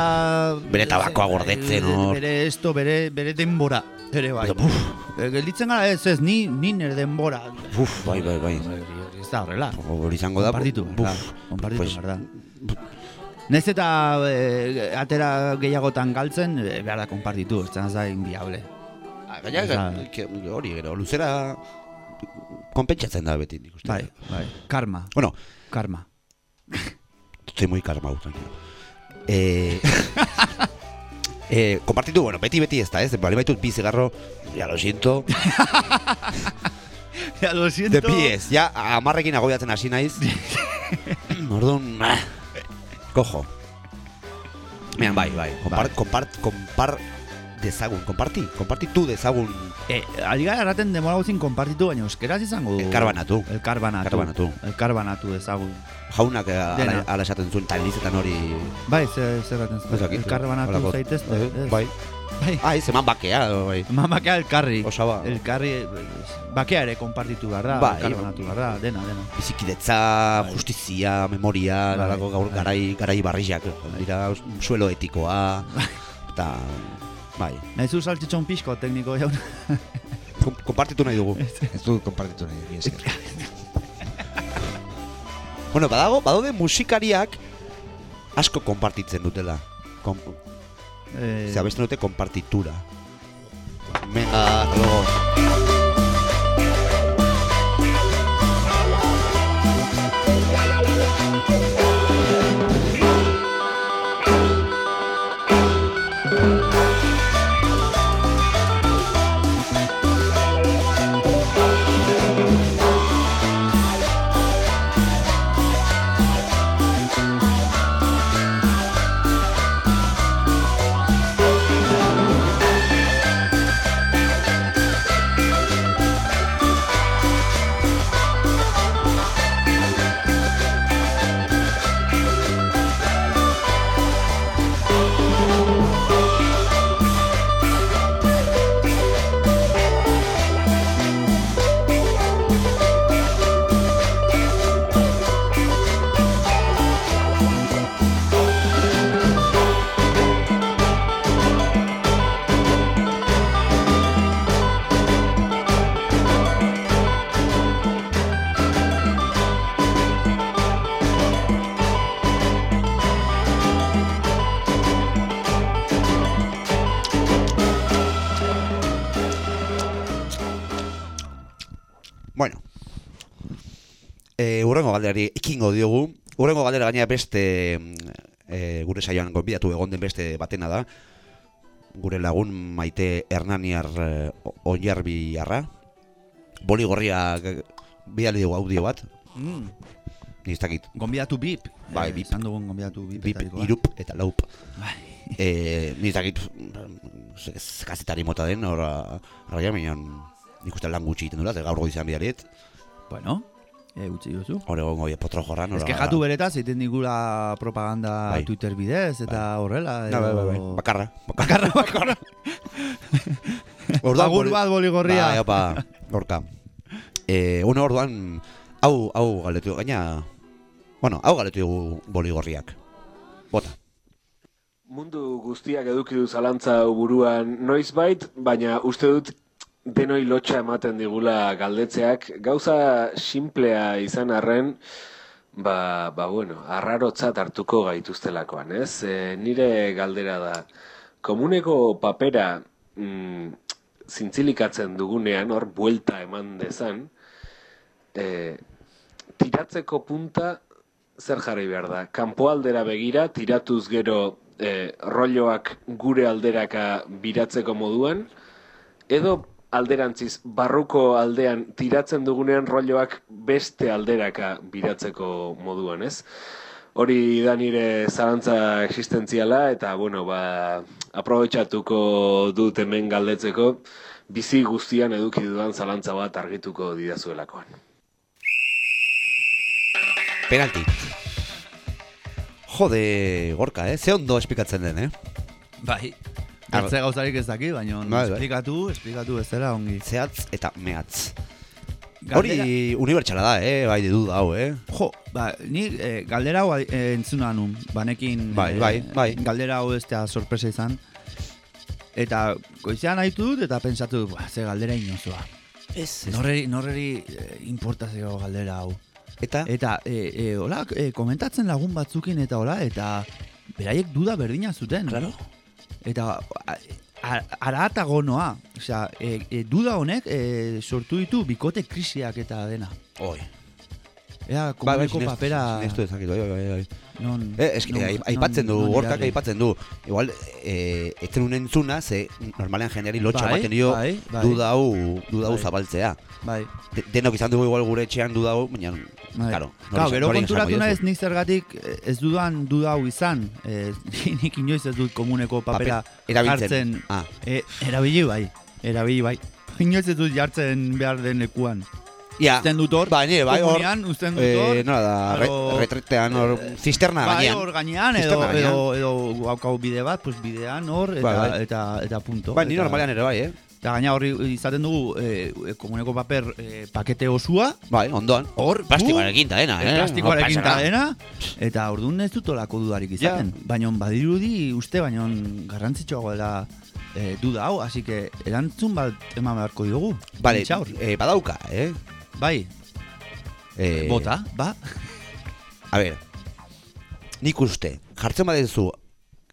Bere tabakoa gordetzen, hor. Bere esto, bere, bere denbora. Ere bai. Uf, Eh, Gelditzen gara ez ez, ni, ni nire denbora. uf, bai, bai, bai. Ez da horrela. Hori izango da. Konpartitu, buf. Konpartitu, pues. Nez eta eh, atera gehiagotan galtzen, eh, behar da konpartitu, ez da inviable. Ah, Gaina, hori gero, luzera konpentsatzen da beti, nik uste. Bai, bai. Karma. Bueno, Karma. estoy muy karma, tranquilo. Eh, eh, kompartitu, bueno, beti beti ez da, ez? Bali baitut bi zigarro, ya lo siento. Ya lo siento. De pies, ya amarrekin agobiatzen hasi naiz. Orduan, ah, kojo. Mean, bai, bai, kompart, kompart, kompart dezagun, komparti, kompartitu dezagun Eh, ari gara erraten demora guzin konpartitu, baina euskeraz izango du. Elkarbanatu. Elkarbanatu. Elkarbanatu. Elkarbanatu ezagun. jaunak eh, ala, ala esaten zuen, talizetan hori... Bai, zer erraten Ez zuen. Elkarbanatu Holako- zaitezte. Eh, ez? Bai. Bai. Ah, ez, eman bakea, bai. Mamakea elkarri. Osaba. Elkarri, bakea ere konpartitu behar da, Bai. elkarbanatu behar da, dena, dena. Bizikidetza, justizia, memoria, Bai, dalako gaur bai. garai, garai barriak, dira suelo etikoa, eta, bai, Naizu saltxitxon pixko tekniko jaun. Kom- konpartitu nahi dugu. Ez du konpartitu nahi, esker. bueno, badago, badaude musikariak asko konpartitzen dutela. Kom, Eh, Ze abesten dute konpartitura. Venga, hasta luego. E, urrengo galderari ekingo diogu. Urrengo galdera gaina beste e, gure saioan gonbidatu egon den beste batena da. Gure lagun maite Hernaniar e, Oiarbiarra. Boli gorria bidali dugu audio bat. Mm. Ni ez dakit. Gonbidatu bip. Bai, Eh, bip. Izan dugun gonbidatu bip. Bip, etarikoa. irup eta laup. Bai. E, ni ez dakit ze- ze kazetari mota den, hor arraia, baina nik uste lan gutxi egiten dula, ze gaur goizan bidalit. Bueno, e, utzi duzu. Hor egon goi potro jorran. Ez que jatu beretaz, egiten digula propaganda Bai. Twitter bidez, eta horrela. No, bai, bai, bai. edo- Bakarra. Bakarra, bakarra. Orduan, Agur bat boligorria. Bai, opa, gorka. Eh, une orduan, hau, hau galetu, gaina, bueno, hau galetu dugu boligorriak. Bota. Mundu guztiak eduki du zalantza buruan noizbait, baina uste dut denoi lotxa ematen digula galdetzeak. Gauza simplea izan arren, ba, ba bueno, arrarotzat hartuko gaituztelakoan, ez? E, nire galdera da, komuneko papera mm, zintzilikatzen dugunean, hor buelta eman dezan, e, tiratzeko punta zer jarri behar da? Kanpoaldera begira, tiratuz gero e, rolloak gure alderaka biratzeko moduan, edo alderantziz, barruko aldean tiratzen dugunean rolloak beste alderaka biratzeko moduan, ez? Hori da nire zalantza existentziala eta, bueno, ba, aprobetxatuko dut hemen galdetzeko, bizi guztian eduki dudan zalantza bat argituko didazuelakoan. Penalti. Jode, gorka, eh? Ze ondo esplikatzen den, eh? Bai. Ertze gauzarik ez daki, baina Bai, bai. esplikatu, esplikatu ez dela ongi. Zehatz eta mehatz. Galdera- Hori unibertsala da, eh? Bai, dedu da, hau, eh? Jo, ba, ni eh, galdera hau eh, entzuna nun, banekin Bai, eh, bai, bai. galdera hau ez da sorpresa izan. Eta goizean haitu dut eta pentsatu dut, "Buah, ze galdera inozoa. Ez, Norreri, norreri eh, importazio galdera hau. Eta? Eta, e, e, hola, e, komentatzen lagun batzukin eta hola, eta beraiek duda berdina zuten. Claro. Eta aratago noa. Osea, e, e, duda honek e, sortu ditu bikote krisiak eta dena. Oi. Ea, komuneko sinestu- papera... sinestu dezakit, bai, bai, bai. Non, Eh, eski, non- ai- aipatzen du, hortak aipatzen du. Igual, eh, etzen un entzuna, ze normalean jendeari lotxa Bai, ematen dio bai, bai. duda hau, duda hau Bai. zabaltzea. Bai. De, denok izan dugu igual gure etxean duda hau, baina, Bai. claro. Claro, gero konturatu naiz nik zergatik eh, ez dudan duda hau izan. Eh, nik inoiz ez dut komuneko papera Paper jartzen. Ah. Eh, erabili bai, erabili bai. Inoiz ez dut jartzen behar den lekuan. Ja, Uzten dut hor, ba, nire, bai, hor, uzten dut hor. eh, nola da, Aro- retretean, hor, zisterna bai, gainean. hor gainean, edo, edo, edo haukau bide bat, pues bidean hor, eta, Bai, bai. eta, eta punto. Bai, ni Eta- normalean ere bai, eh? Eta gaina horri izaten dugu eh, komuneko paper eh, pakete osua. Bai, ondoan. Hor, Plastikoarekin da dena, eh? Plastikoarekin No pasa da dena. Eta orduan ez dut olako dudarik izaten. Baina badirudi uste baina garrantzitsuagoa dela eh, duda hau, así que erantzun bat eman beharko diogu. Vale, eh, badauka, eh? Bai, Eh, bota, ba? A ver, nik uste, jartzen badezu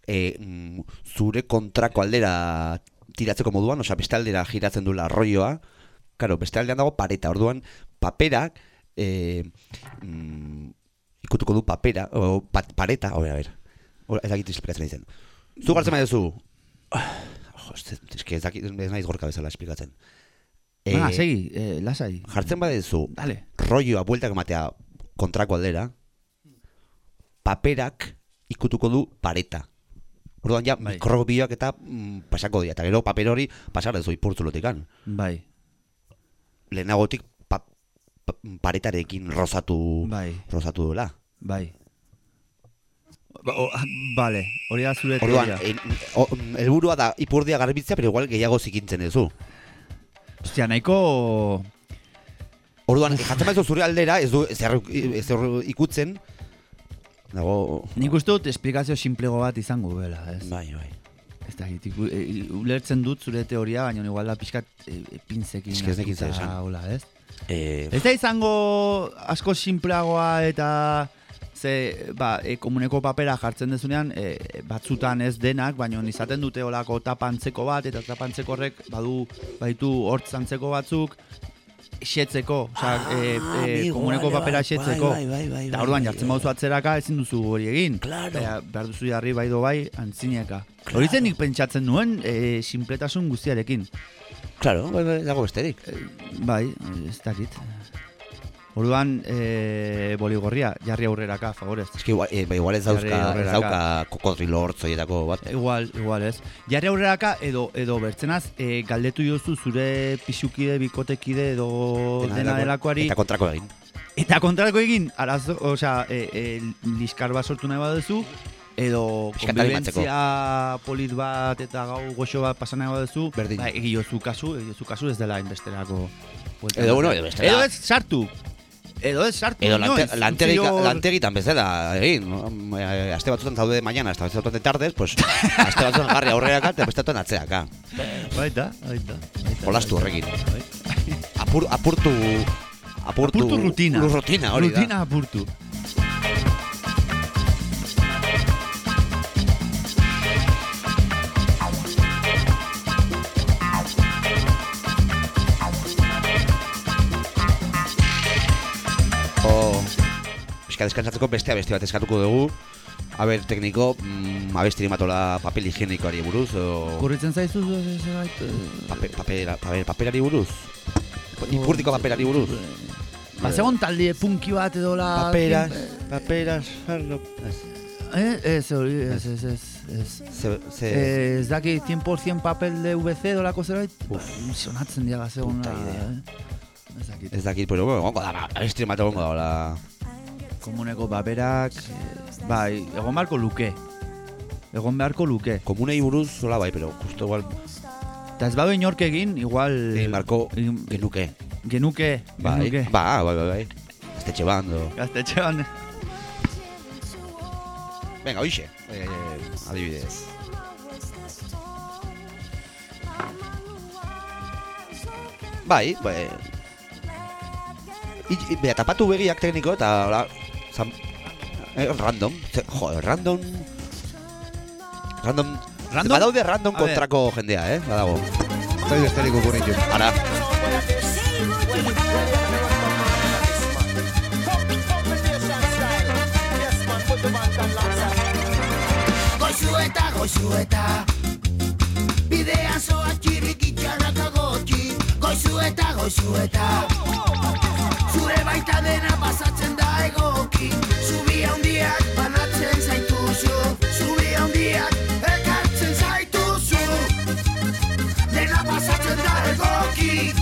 e, mm, zure kontrako aldera tiratzeko moduan, osea, beste aldera giratzen duela arroioa, karo, beste aldean dago pareta, orduan, paperak, e, mm, ikutuko du papera, o, pa, pareta, a ver, a Hora, ez dakit esplikatzen dizen. Zu jartzen badezu, jo, ez, ez, ez ez naiz gorka bezala esplikatzen. Ah, segi, eh, lasai. Jartzen badezu, Dale. rolloa bueltak ematea kontrako aldera, paperak ikutuko du pareta. Orduan ja, Bai. mikrobioak eta mm, pasako dira, eta gero paper hori pasar dezu ipurtzulotikan. Bai, Lehenagotik pa, pa, paretarekin rozatu, bai, rozatu duela. bai. Ba, o, vale, hori da zure Orduan, o- mm, helburua da ipurdia garbitzea, pero igual gehiago zikintzen duzu. Ostia, nahiko... Orduan, jatzen badezu zure aldera, ez du zer, zer ikutzen, dago... Nik uste dut esplikazio simplego bat izango duela, ez? Bai, bai. Ez da, e, ulertzen dut zure teoria, baina igual da pixkat e, e, pinzekin. Ez que ez nekin zer esan. hola, ez? Eh, Ez da izango asko simpleagoa eta ze, ba, e, komuneko papera jartzen dezunean, e, batzutan ez denak, baina izaten dute olako tapantzeko bat, eta tapantzeko horrek badu, baditu hortzantzeko batzuk, xetzeko, osea, e, e, amigo, komuneko vale, papera bai, xetzeko. bai, bai, bai, bai, orduan bai, jartzen bai, bauzu atzeraka ezin duzu hori egin. Claro. Eta behar duzu jarri bai do bai antzineka. Hori zen nik pentsatzen nuen e, simpletasun guztiarekin. Claro, bai, bai, dago besterik. Bai, ez dakit. Orduan, e, boligorria, jarri aurreraka, favorez. Ez igual, eh, ba, igual ez dauzka, ez dauka kokodrilo hortzoietako bat. Igual, igual ez. Jarri aurreraka edo edo bertzenaz e, galdetu jozu zure pixukide, bikotekide edo dena, delakoari. Eta kontrako egin. Eta kontrako egin, arazo, osea, e, e, liskar bat sortu nahi baduzu, edo konbibentzia polit bat eta gau goxo bat pasan nahi baduzu, ba, egiozu kasu, egiozu kasu ez dela inbesterako. Edo, bueno, edo Edo ez sartu. Edo ez sartu. Edo lante, lantegi, utzi hor- lantegitan bezala egin. Eh, Aste batzutan zaude de mañana, eta beste batzutan de tardes, pues, aste batzutan jarri aurreaka, eta beste batzutan atzeaka. Baita, baita. baita. horrekin. Bai. Apur, apurtu... Apurtu, Apurtu rutina. Rutina, hori Rutina da. apurtu. Pixka deskantzatzeko beste abesti bat eskatuko dugu. Aber, tekniko, mm, abestiri matola papel higienikoari buruz, o... Kurritzen zaizu zerbait? Pape, papera, papera, paperari buruz? Ipurtiko paperari buruz? Ba, segon talde punki bat edo la... Paperas, paperas, arlo... Eh, ez, hori, ez, ez, ez, ez. Ze, ze... Eh, ez daki 100% papel de VC dolako zerbait? Uf. Sonatzen dira segon Puta la... idea. Eh? Ez dakit. Ez dakit, pero bueno, gongo da, abestiri mato gongo da. Komuneko paperak, eh, bai, egon beharko luke. Egon beharko luke. Komunei buruz, hola bai, pero justo igual... Eta ez badu inork egin, igual... Egin egin- genuke. Genuke, Bai, genuke. ba, bai, bai, bai. Estetxe bando. Gaztetxean. Venga, oixe, eh, adibidez. Bai, bai. I- i- tapatu begiak tekniko eta hola, zam, eh, random, ze, jo, random, random, Random? badaude random kontrako jendea, eh, badago. Zai besterik okurritu. Ara, Goizu eta goizu eta Goizu goizu eta Zure baita dena pasatzen da egoki. Zubi handiak banatzen zaituzu. Zubi handiak ekartzen zaituzu. Dena pasatzen da egoki.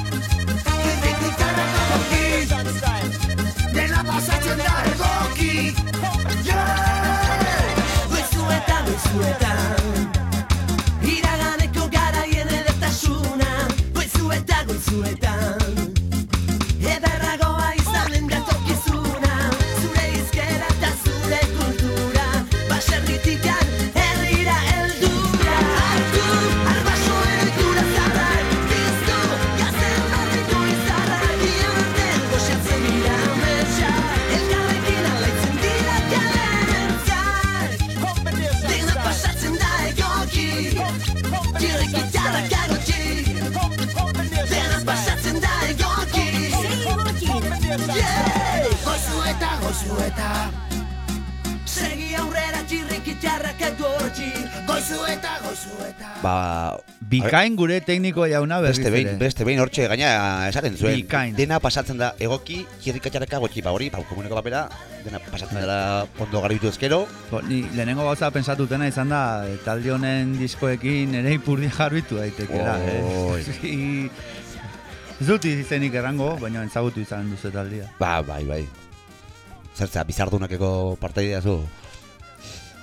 Dena pasatzen da egoki. Yeah! Goizuetan, goizuetan. Iraganeko garaien edertasuna Goizuetan, goizuetan I go, I ba, Bikain gure tekniko jauna berriz beste behin, beste behin hortxe gaina esaten zuen. Bikain. Dena pasatzen da egoki, kirrikatxaraka gotxi, ba hori, ba, komuneko papera, dena pasatzen dela ondo garbitu ezkero, Bo, ni lehenengo gauza pensatutena izan da eh, talde honen diskoekin ere ipurdia garbitu daitekela. Oi. Eh? Ez dut izenik errango, baina ezagutu izan duzu taldia. ba, bai, bai. Zertza, bizardunakeko partaidea zu?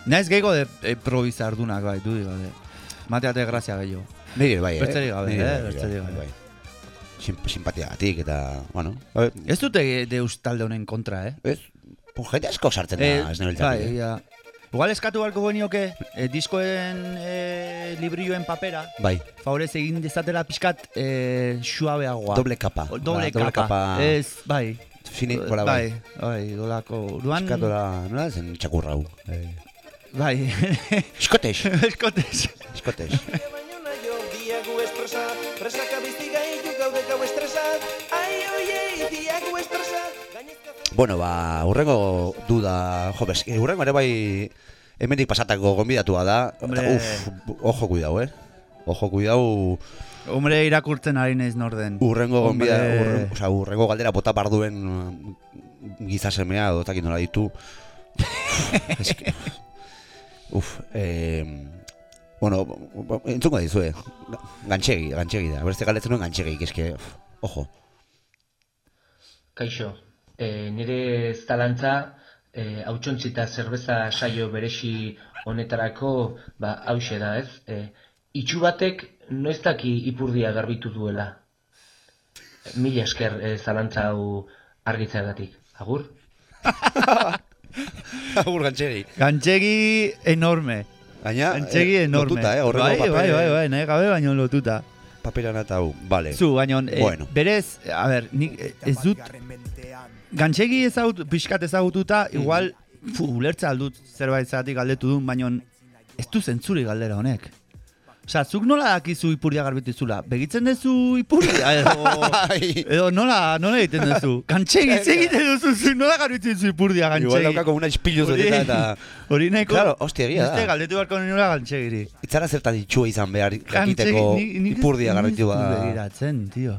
Naiz gehiago de e, improvisardunak bai, du gabe. Mateate grazia gehiago. Nire bai, eh? Besterik gabe, eh? bai, Besterik bai, gabe. bai. Sim, simpatiagatik eta, bueno, bai, Ez dute deus talde honen kontra, eh? ez, pues, jende asko sartzen da, ez bai, nebeltzatik. ja. Igual eskatu balko genioke, eh, diskoen eh, librioen papera, Bai, favorez egin dezatela pixkat eh, suabeagoa. doble kapa. O- Doble, Ba, kapa. Ez, bai. Fini, bola, bai. bai. Bai, dolako. Duan... Eskatora, nola zen txakurra hau? Eh, Bai. Eskotex, eskotex. Diagu estresa Gainezka Bueno, ba, urrengo duda, jo, bez, eh, urrengo ere bai hemendik pasatako gonbidatua da. Hombre. Eta, uf, ojo cuidao, eh? Ojo cuidao, Hombre irakurtzen ari naiz norden. urrengo Hombre. gonbida, urren, osea, urrengo galdera bota barduen mm, gizasemea, edo takin nola ditu. Uf, eh, bueno, entzungo dizue, gantxegi, gantxegi da, bereste galdetzen nuen gantxegi, eske, uf, ojo. Kaixo, e, nire zalantza e, hautsontzi zerbeza saio beresi honetarako ba, hause da, ez? E, itxu batek noiz daki ipurdia garbitu duela. Mila esker e, zalantza hau argitzeagatik. Agur? Agur gantxegi. Gantxegi enorme. Gantxegi eh, enorme. lotuta, eh, horrengo bai, bai, papere- bai, bai, nahi gabe baino lotuta. Paperan eta hau, vale. Zu, baino, eh, Bueno. berez, a ber, nik eh, ez dut, gantxegi ezagut, pixkat ezagututa, igual, fu, ulertza aldut zerbait zeratik galdetu duen, baino, ez du zentzuri galdera honek. Osa, zuk nola dakizu ipurdia garbitu zula? Begitzen duzu ipurdia? Edo, edo nola, nola egiten duzu? Gantxegi, ze egiten duzu, zuk nola garbitzen duzu ipurdia gantxegi? Igual daukako una ispilu Hori- zuteta eta... Hori nahiko... Claro, hostia, egia da. Galdetu beharko nola gantxegiri. Itzara zertan itxua izan behar jakiteko ipurdia garbitu ba... dut begiratzen, tio.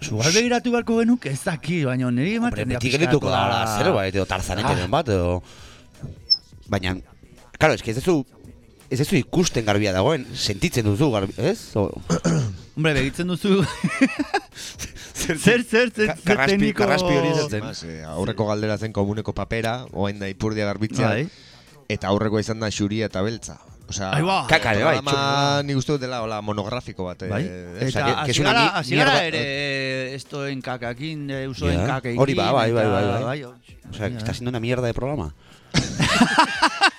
Igual begiratu beharko genuke ez daki, baina niri Hombre, ematen beti geldituko da hola zerbait, edo tarzaneteren bat, edo... Baina, claro, eski ez duzu... Ez duzu ikusten garbia dagoen, sentitzen duzu garbi, ez? O... Hombre, begitzen duzu... zer, zer, zer, zer, Ka- karraspi- karraspi hori ez. Mas, eh, aurreko galdera zen komuneko papera, oain da ipurdia garbitzea. Bai. Eta aurreko izan da xuria eta beltza. Osea, va. Kaka ere bai, programa nik uste dut dela hola monografiko bat. eh, Bai? eh, Eta que- que es una mierda- ere estoen kakakin, eh, usoen Ja, kakekin. Hori ba, bai, bai, eta- bai, bai. bai, O sea, está siendo una mierda de programa.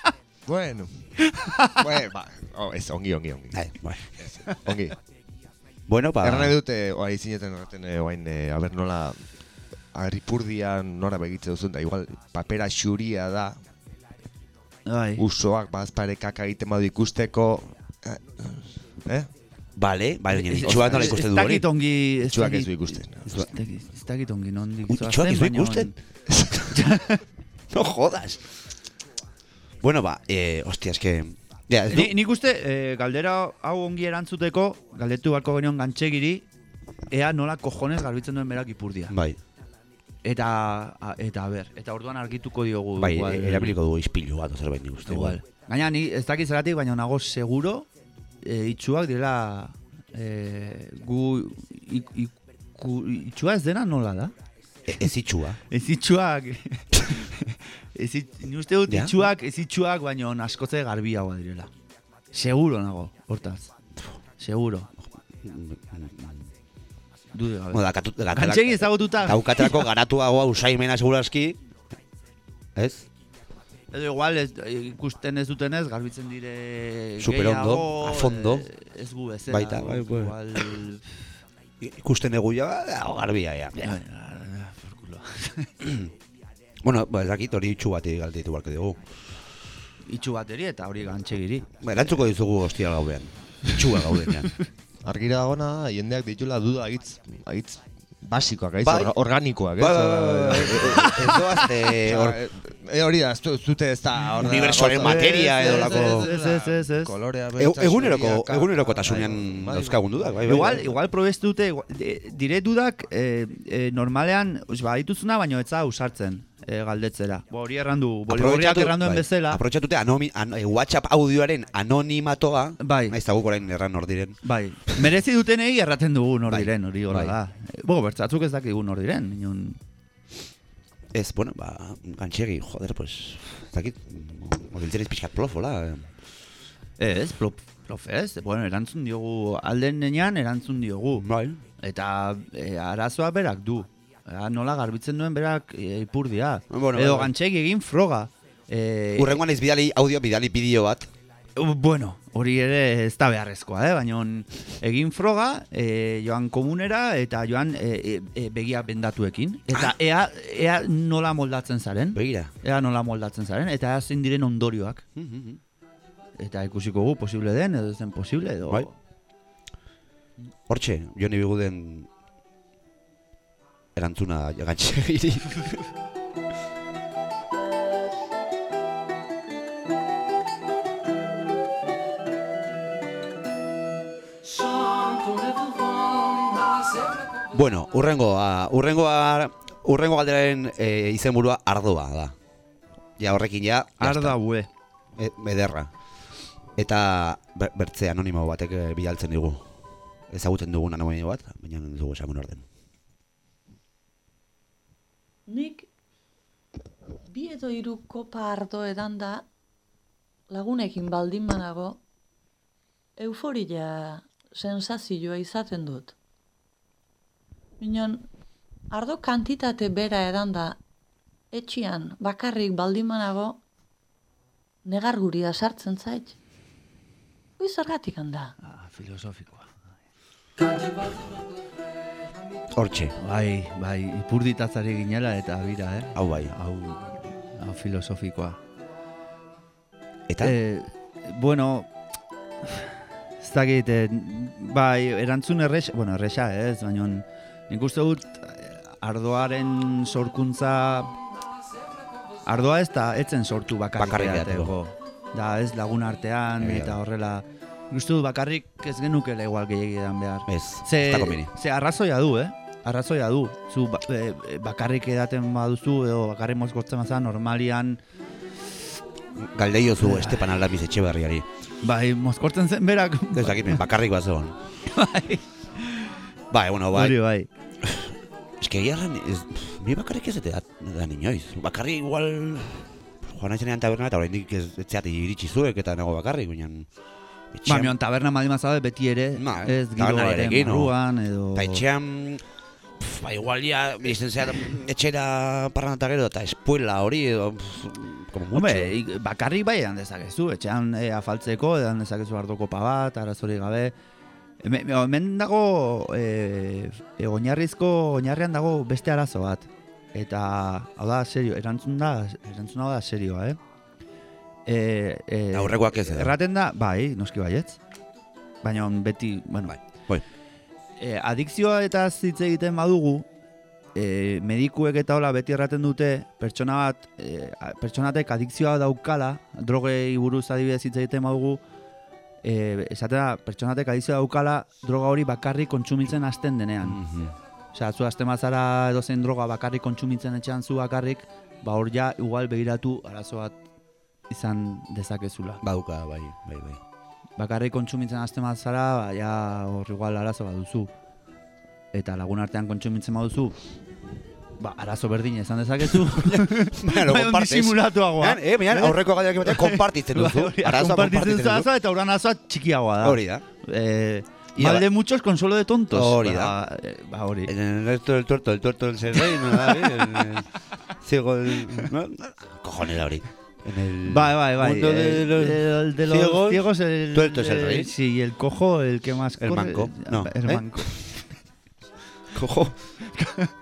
Bueno. bueno, ba, oh, ez, ongi, ongi, ongi. Ai, bai. Ongi. Bueno, ba... Erran nahi dute, oai zineten erraten, eh, oain, eh, a ber nola, Aripurdia nora begitzen duzun, da igual papera xuria da, Bai. usoak bazpare kaka egiten badu ikusteko, eh? eh? Bale, bai, baina Ez- itxuak nola ez- ikusten ez du hori. dakit ongi... ez Itxuak ez du ikusten. Ez dakit- ez ongi nondik itxuak ez du ikusten? no jodas. Bueno, ba, eh, hostia, es que... Ja, ez du, Ni, nik uste, eh, galdera hau ongi erantzuteko, galdetu barko genion gantxegiri, ea nola kojones garbitzen duen berak ipurdia. bai, Eta, a, eta a ber, eta orduan argituko diogu. bai, igual, eh, erabiliko du ispilu bat, zerbait nik uste. Igual. Gaina ni ez dakit zeratik, baina nago seguro e, itxuak direla e, gu ik, iku, itxua ez dena nola da? E, ez itxua. Ez itxuak ez ni uste dut Ja? itxuak ez itxuak baina askotze garbiagoa direla. Seguro nago, hortaz. Seguro. Dude gabe. Bueno, dakatu, dakatu, Gantxegi ezagututa. Daukaterako garatuagoa usaimena seguraski. Ez? Edo igual ez, ikusten ez dutenez, garbitzen dire Super ondo, gehiago, a fondo. Ez gu bezala. Baita, bai, bai. Igual... Ikusten egu ja, dago garbia, ja. Bai, por culo. bueno, ba, ez dakit hori itxu bati galditu barko dugu. Itxu bateri eta hori gantxegiri. Ba, erantzuko dizugu hostia gaudean. Itxua gaudean. Argira dagoena, jendeak ditula duda agitz, agitz basikoak, agitz Bai. orga- organikoak, ez? Bai, bai, bai, bai, bai. Ez doazte hor- E, hori da, ez du- ez dute ez da... da- gauza- materia Ez, edo ez, lako- ez, ez, ez, ez, ez. Kolorea beltza, Eguneroko, eguneroko bai, tasunean bai. dauzkagun dudak, bai, bai. Igual, bai. igual probestu dute, dire dudak eh, eh, normalean, us, badituzuna, baino etza usartzen eh, galdetzera. Bo, hori errandu, Aprobetxatu- erranduen bai, bezala. Aprobetxatute anomi, an, eh, WhatsApp audioaren anonimatoa, bai. naiz guk orain erran hor diren. Bai, merezi dutenei erraten dugu nor Bai, diren, hori hola bai. da. Bo, bertzatzuk ez dakigu nor diren, inon... Ez, bueno, ba, gantxegi, joder, pues, ez dakit, mobiltzen ez pixkat plofola. Ez, plof, plof ez, bueno, erantzun diogu, alden nenean erantzun diogu. Bai. Eta e, arazoa berak du. Nola garbitzen duen berak e, ipurdia. Bueno, Edo gantxegi egin froga. E, Urrengoan ez bidali audio, bidali bideo bat. Bueno, hori ere ez da beharrezkoa, eh? baina egin froga e, joan komunera eta joan e, e, e, begia bendatuekin. Eta ea, ea nola moldatzen zaren. Begira. Ea nola moldatzen zaren, eta ea zein diren ondorioak. Eta ikusiko gu posible den, edo ez den posible, edo... Bai. Hortxe, Joni Biguden erantzuna serre bueno, urrengoa, urrengoa, urrengo galderaren e, izenburua ardoa da. Ja horrekin ja, Arda bue. E. Eta ber- bertze anonimo batek eh, bidaltzen digu. Ezagutzen dugun anonimo bat, baina dugu esango orden. Nik bi edo hiru kopa ardo edanda lagunekin baldin banago euforia sensazioa izaten dut. Minon, ardo kantitate bera edanda etxian bakarrik baldin banago negarguria sartzen zait. Hoi zergatik handa. Ah, filosofikoa. Hortxe. Bai, bai, ipurditatzari ginela eta bira, eh? Hau bai. Hau, hau filosofikoa. Eta? Eh, bueno, ez dakit, eh, bai, erantzun errex, bueno, errexa ez, baina nik uste dut eh, ardoaren sorkuntza, ardoa ez da, etzen sortu bakarrik, edateko. Da, ez lagun artean, Egia eta horrela, nik uste dut bakarrik ez genukela igual gehiagidan behar. Ez, Ze, ez da ze arrazoia du, eh? Arrazoia du. Zu ba, e, e, bakarrik edaten baduzu edo bakarrik mozkortzen baza normalian Galdeio zu Estepan Aldamiz Etxeberriari. bai mozkortzen zen berak. Ez dakit, bakarrik bat zegoen. Bai, bueno, bai. Hori bai. Ez que ez, mi bakarrik ez eta da inoiz. Bakarrik igual... Joan naizenean taberna eta oraindik ez etzeat iritsi zuek eta nago bakarrik, baina... Ba, taberna mali mazade beti ere, Ma, ez giroaren barruan, edo... Eta etxean... pf, Ba, igual ya, bizten zehar etxera parran eta gero, eta espuela hori, edo... pf, Como. Hombre, ik- bakarrik bai edan dezakezu, etxean e, afaltzeko, edan dezakezu ardo kopa bat, arazorik gabe. Hemen, dago, e, e, oinarrizko, oinarrian dago beste arazo bat. Eta, hau da, serio, erantzun da, erantzun hau da serioa, eh? E, e, Aurrekoak ez edo. Erraten da, bai, noski baietz. Baina beti, bueno, bai. bai. E, adikzioa eta hitz egiten badugu, e, medikuek eta hola beti erraten dute pertsona bat, e, pertsonatek adikzioa daukala, drogei buruz adibidez hitz egiten badugu, e, esaten da, pertsonatek adikzioa daukala droga hori bakarrik kontsumitzen hasten denean. Osea, zu hasten bazara edozein droga bakarrik kontsumitzen etxean zu bakarrik, ba hor ja igual begiratu arazo bat izan dezakezula. Baduka, bai, bai, bai. Bakarrik kontsumitzen hasten bazara, ba, ja hor igual arazo bat duzu. Eta lagun artean kontsumitzen baduzu, ba, arazo berdina izan dezakezu. Baina, Bai, compartes. disimulatuagoa. Eh, eh, baina, aurreko gaiak ematen konpartitzen duzu. Bai, hori, Arazoa konpartitzen duzu duzu. eta uran arazoa txikiagoa da. Hori da. Eh, mal ba- de muchos, consuelo de tontos. Hori Ba, da. eh, Ba, hori. En el resto del tuerto, el tuerto del ser rey, ¿no? El ciego. ¿no? Cojonera hori. En el Bai, bai, bai. mundo de El- los el de los ciegos, ciegos, el, tuerto es el rey. Sí, y el cojo, el que más El corre, manco, eh, no, El ¿eh? manco. Cojo.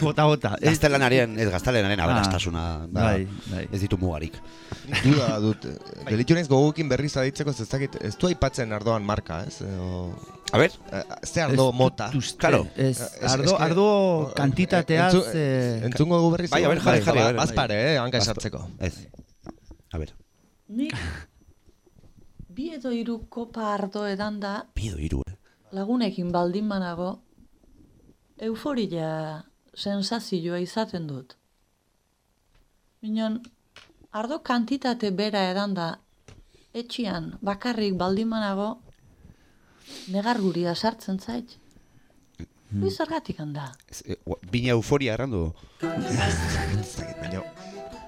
Bota, bota. Gaztelanaren, ez gaztelanaren Ah, aberastasuna da. bai, bai. Ez ditu mugarik. Duda dut. Gelitu naiz gogukin berriz aditzeko ez dakit, ez du aipatzen ardoan marka, ez? Edo... A ber. Ze ardo Ez mota. Claro. ez, Eh, ardo- ardo o- kantitateaz, entzu- eh, Entzungo dugu berriz. Bai, a ber, jarri, jarri. a ber, Azpare, bai. eh, hanka esartzeko. Ez. A ber. Nik bi edo hiru kopa ardo edan da Bi edo hiru, eh? lagunekin baldin banago euforia sensazioa izaten dut. Minon, ardo kantitate bera edan da etxian bakarrik baldin banago negarguria sartzen zait. Hmm. zergatik handa. Ez, ua- Bina euforia errandu.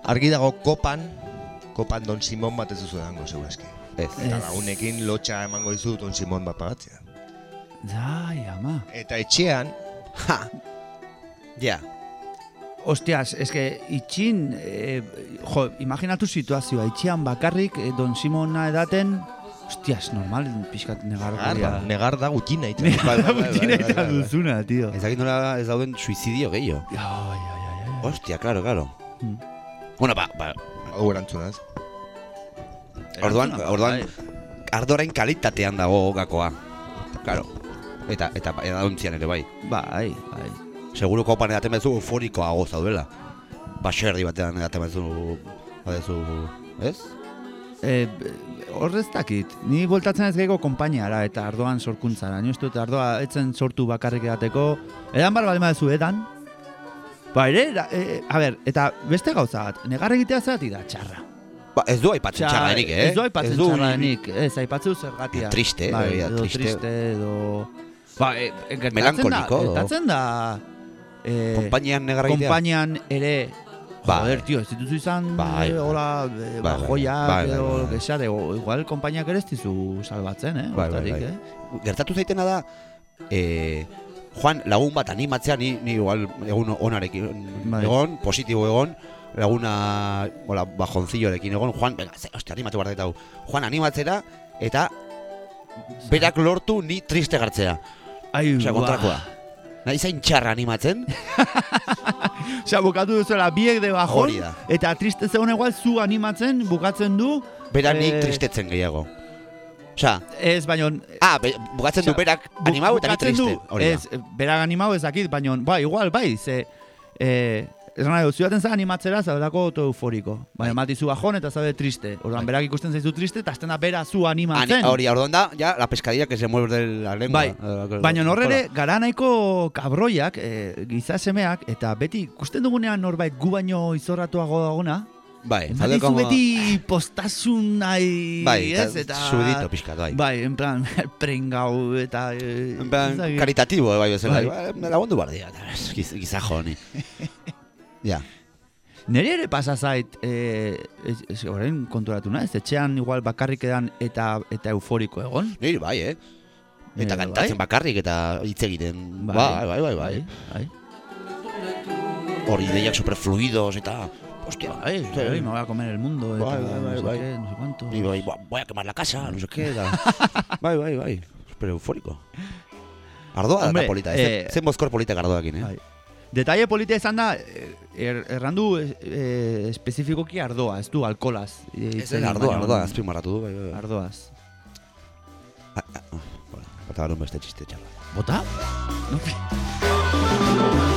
Argi dago kopan, kopan Don Simon bat ez duzu edango, segurazki. Ez. Eta lagunekin lotxa emango dizu Don Simon bat pagatzea. Ai, ama. Eta etxean, Ja. Ja. Hostias, eske itxin, eh, jo, imaginatu situazioa, itxian bakarrik eh, Don Simona edaten, hostias, normal, pixkat negar, negar da gutxi nahi. Negar da gutxi nahi eta duzuna, tío. Ez dakit nola ez dauden suizidio gehiago. Hostia, claro, claro. Mm. Bueno, ba, ba, Hau erantzuna, ez? orduan, orduan, bai. ardoren kalitatean dago gakoa. Claro. Eta, eta, eta dontzian ere bai. Bai, bai. Seguro kopan edaten bezu euforikoago zaudela. Baserri batean edaten bezu, badezu, ez? Eh, hor ez dakit, ni bueltatzen ez gehiago konpainiara eta ardoan sorkuntzara. Ni uste ardoa etzen sortu bakarrik edateko. Edan bar baldin baduzu edan. Ba ere, e, a ber, eta beste gauza bat, negar egitea zeratik da txarra. Ba, ez du aipatzen txarra denik, eh? Ez du aipatzen txarra denik, ez, aipatzen zergatia. Triste, bai, edo triste. triste, edo... Ba, e, e, Melankoliko, da, edo- gertatzen da... Eh, Konpainian negar egitea? Konpainian ere... Bai. Joder, tio, ez dituzu izan Bai, eh, bai. hola, eh, Bai, ba, bai, joiak bai, bai, edo bai, lo bai. que sea, o igual konpainiak ere ez dizu salbatzen, eh? Bai, bai, hortarik, bai. eh? Gertatu zaitena da, eh, Juan, lagun bat animatzea, ni, ni igual egun onarekin Bai. egon, positibo egon, laguna, hola, bajoncillorekin egon, Juan, venga, ze, hostia, animatu behar hau. Juan animatzera, eta berak lortu ni triste gartzea. Osea, kontrakoa. Nahi zain txarra animatzen, Osea, bukatu duzuela biek de bajon, eta triste zegoen igual zu animatzen, bukatzen du... bera nik eh, tristetzen gehiago. Osea, Ez, baino... ah, be, bukatzen du berak animau eta ni triste. Du, ez, berak animau ez dakit, baino, ba, igual, bai, ze... Eh, Ez nahi, zuaten za animatzera zaudako auto euforiko. Baina Bai. matizu bajon eta zaude triste. Orduan, berak ikusten zaizu triste, eta azten da bera zu Ani, animatzen. hori, orduan da, ja, la pescadilla que se mueve de la lengua. Bai, Eh, baina horrere, gara nahiko kabroiak, e, giza semeak, eta beti ikusten dugunean norbait gu baino izorratuago dagona, Bai, zu como- beti postasun nahi, Bai, ez, eta... subidito pixkat, bai. Bai, en plan, prengau, eta... Eh, En plan, karitatibo, bai, bezala. Bai. Bai. Lagundu bardia, giz, gizajo honi. ja. Neri ere pasa zait, eh, ez, ez, orain konturatu naiz, etxean igual bakarrik edan eta eta euforiko egon. Niri bai, eh? Eta Nire kantatzen bai. bakarrik eta hitz egiten. Bai. Bai, bai, bai, bai. bai. Hor ideiak superfluidos eta... Hostia, Bai, bai, me voy a comer el mundo, eta Bai, bai, bai, no sé bai. qué, no sé cuánto. Ni bai, "Buah, voy a quemar la casa, no sé qué. Da. bai, bai, bai. Super eufórico. Ardoa Hombre, da polita, eh, eh, zen bozkor polita ardoakin, eh? Bai. Detaile politia izan da, eh, er, errandu eh, espezifikoki ardoa, ez du alkolaz. Ez ez, ardoa, ardoa, azpimarratu du. Bai, bai. Ardoaz. Bata garun beste txiste txarra. Bota? No.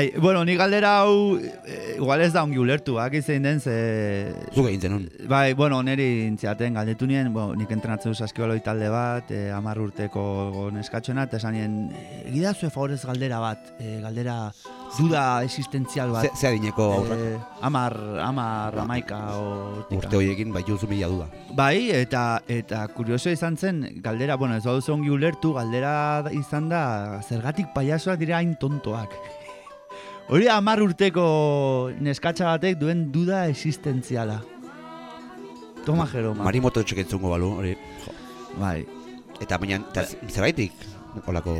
Bai, bueno, ni galdera hau eh, igual ez da ongi ulertu, aki zein den ze... Zuk egin zenun. Bai, bueno, neri intziaten galdetu nien, bueno, nik entrenatzen duz askibaloi talde bat, eh, amar urteko neskatxoena, eta esan nien, egidazue favorez galdera bat, eh, galdera duda existentzial bat. Ze, ze adineko aurrak? Eh, amar, amar, amaika o... Urte horiekin bai juzu mila duda. Bai, eta eta kurioso izan zen, galdera, bueno, ez baduzu ongi ulertu, galdera izan da, zergatik paiasoak dira hain tontoak. Hori hamar urteko neskatxa batek duen duda existentziala. Toma Jeroma. Marimoto txekentzungo balu, hori. Bai. Eta baina, eta zerbaitik, olako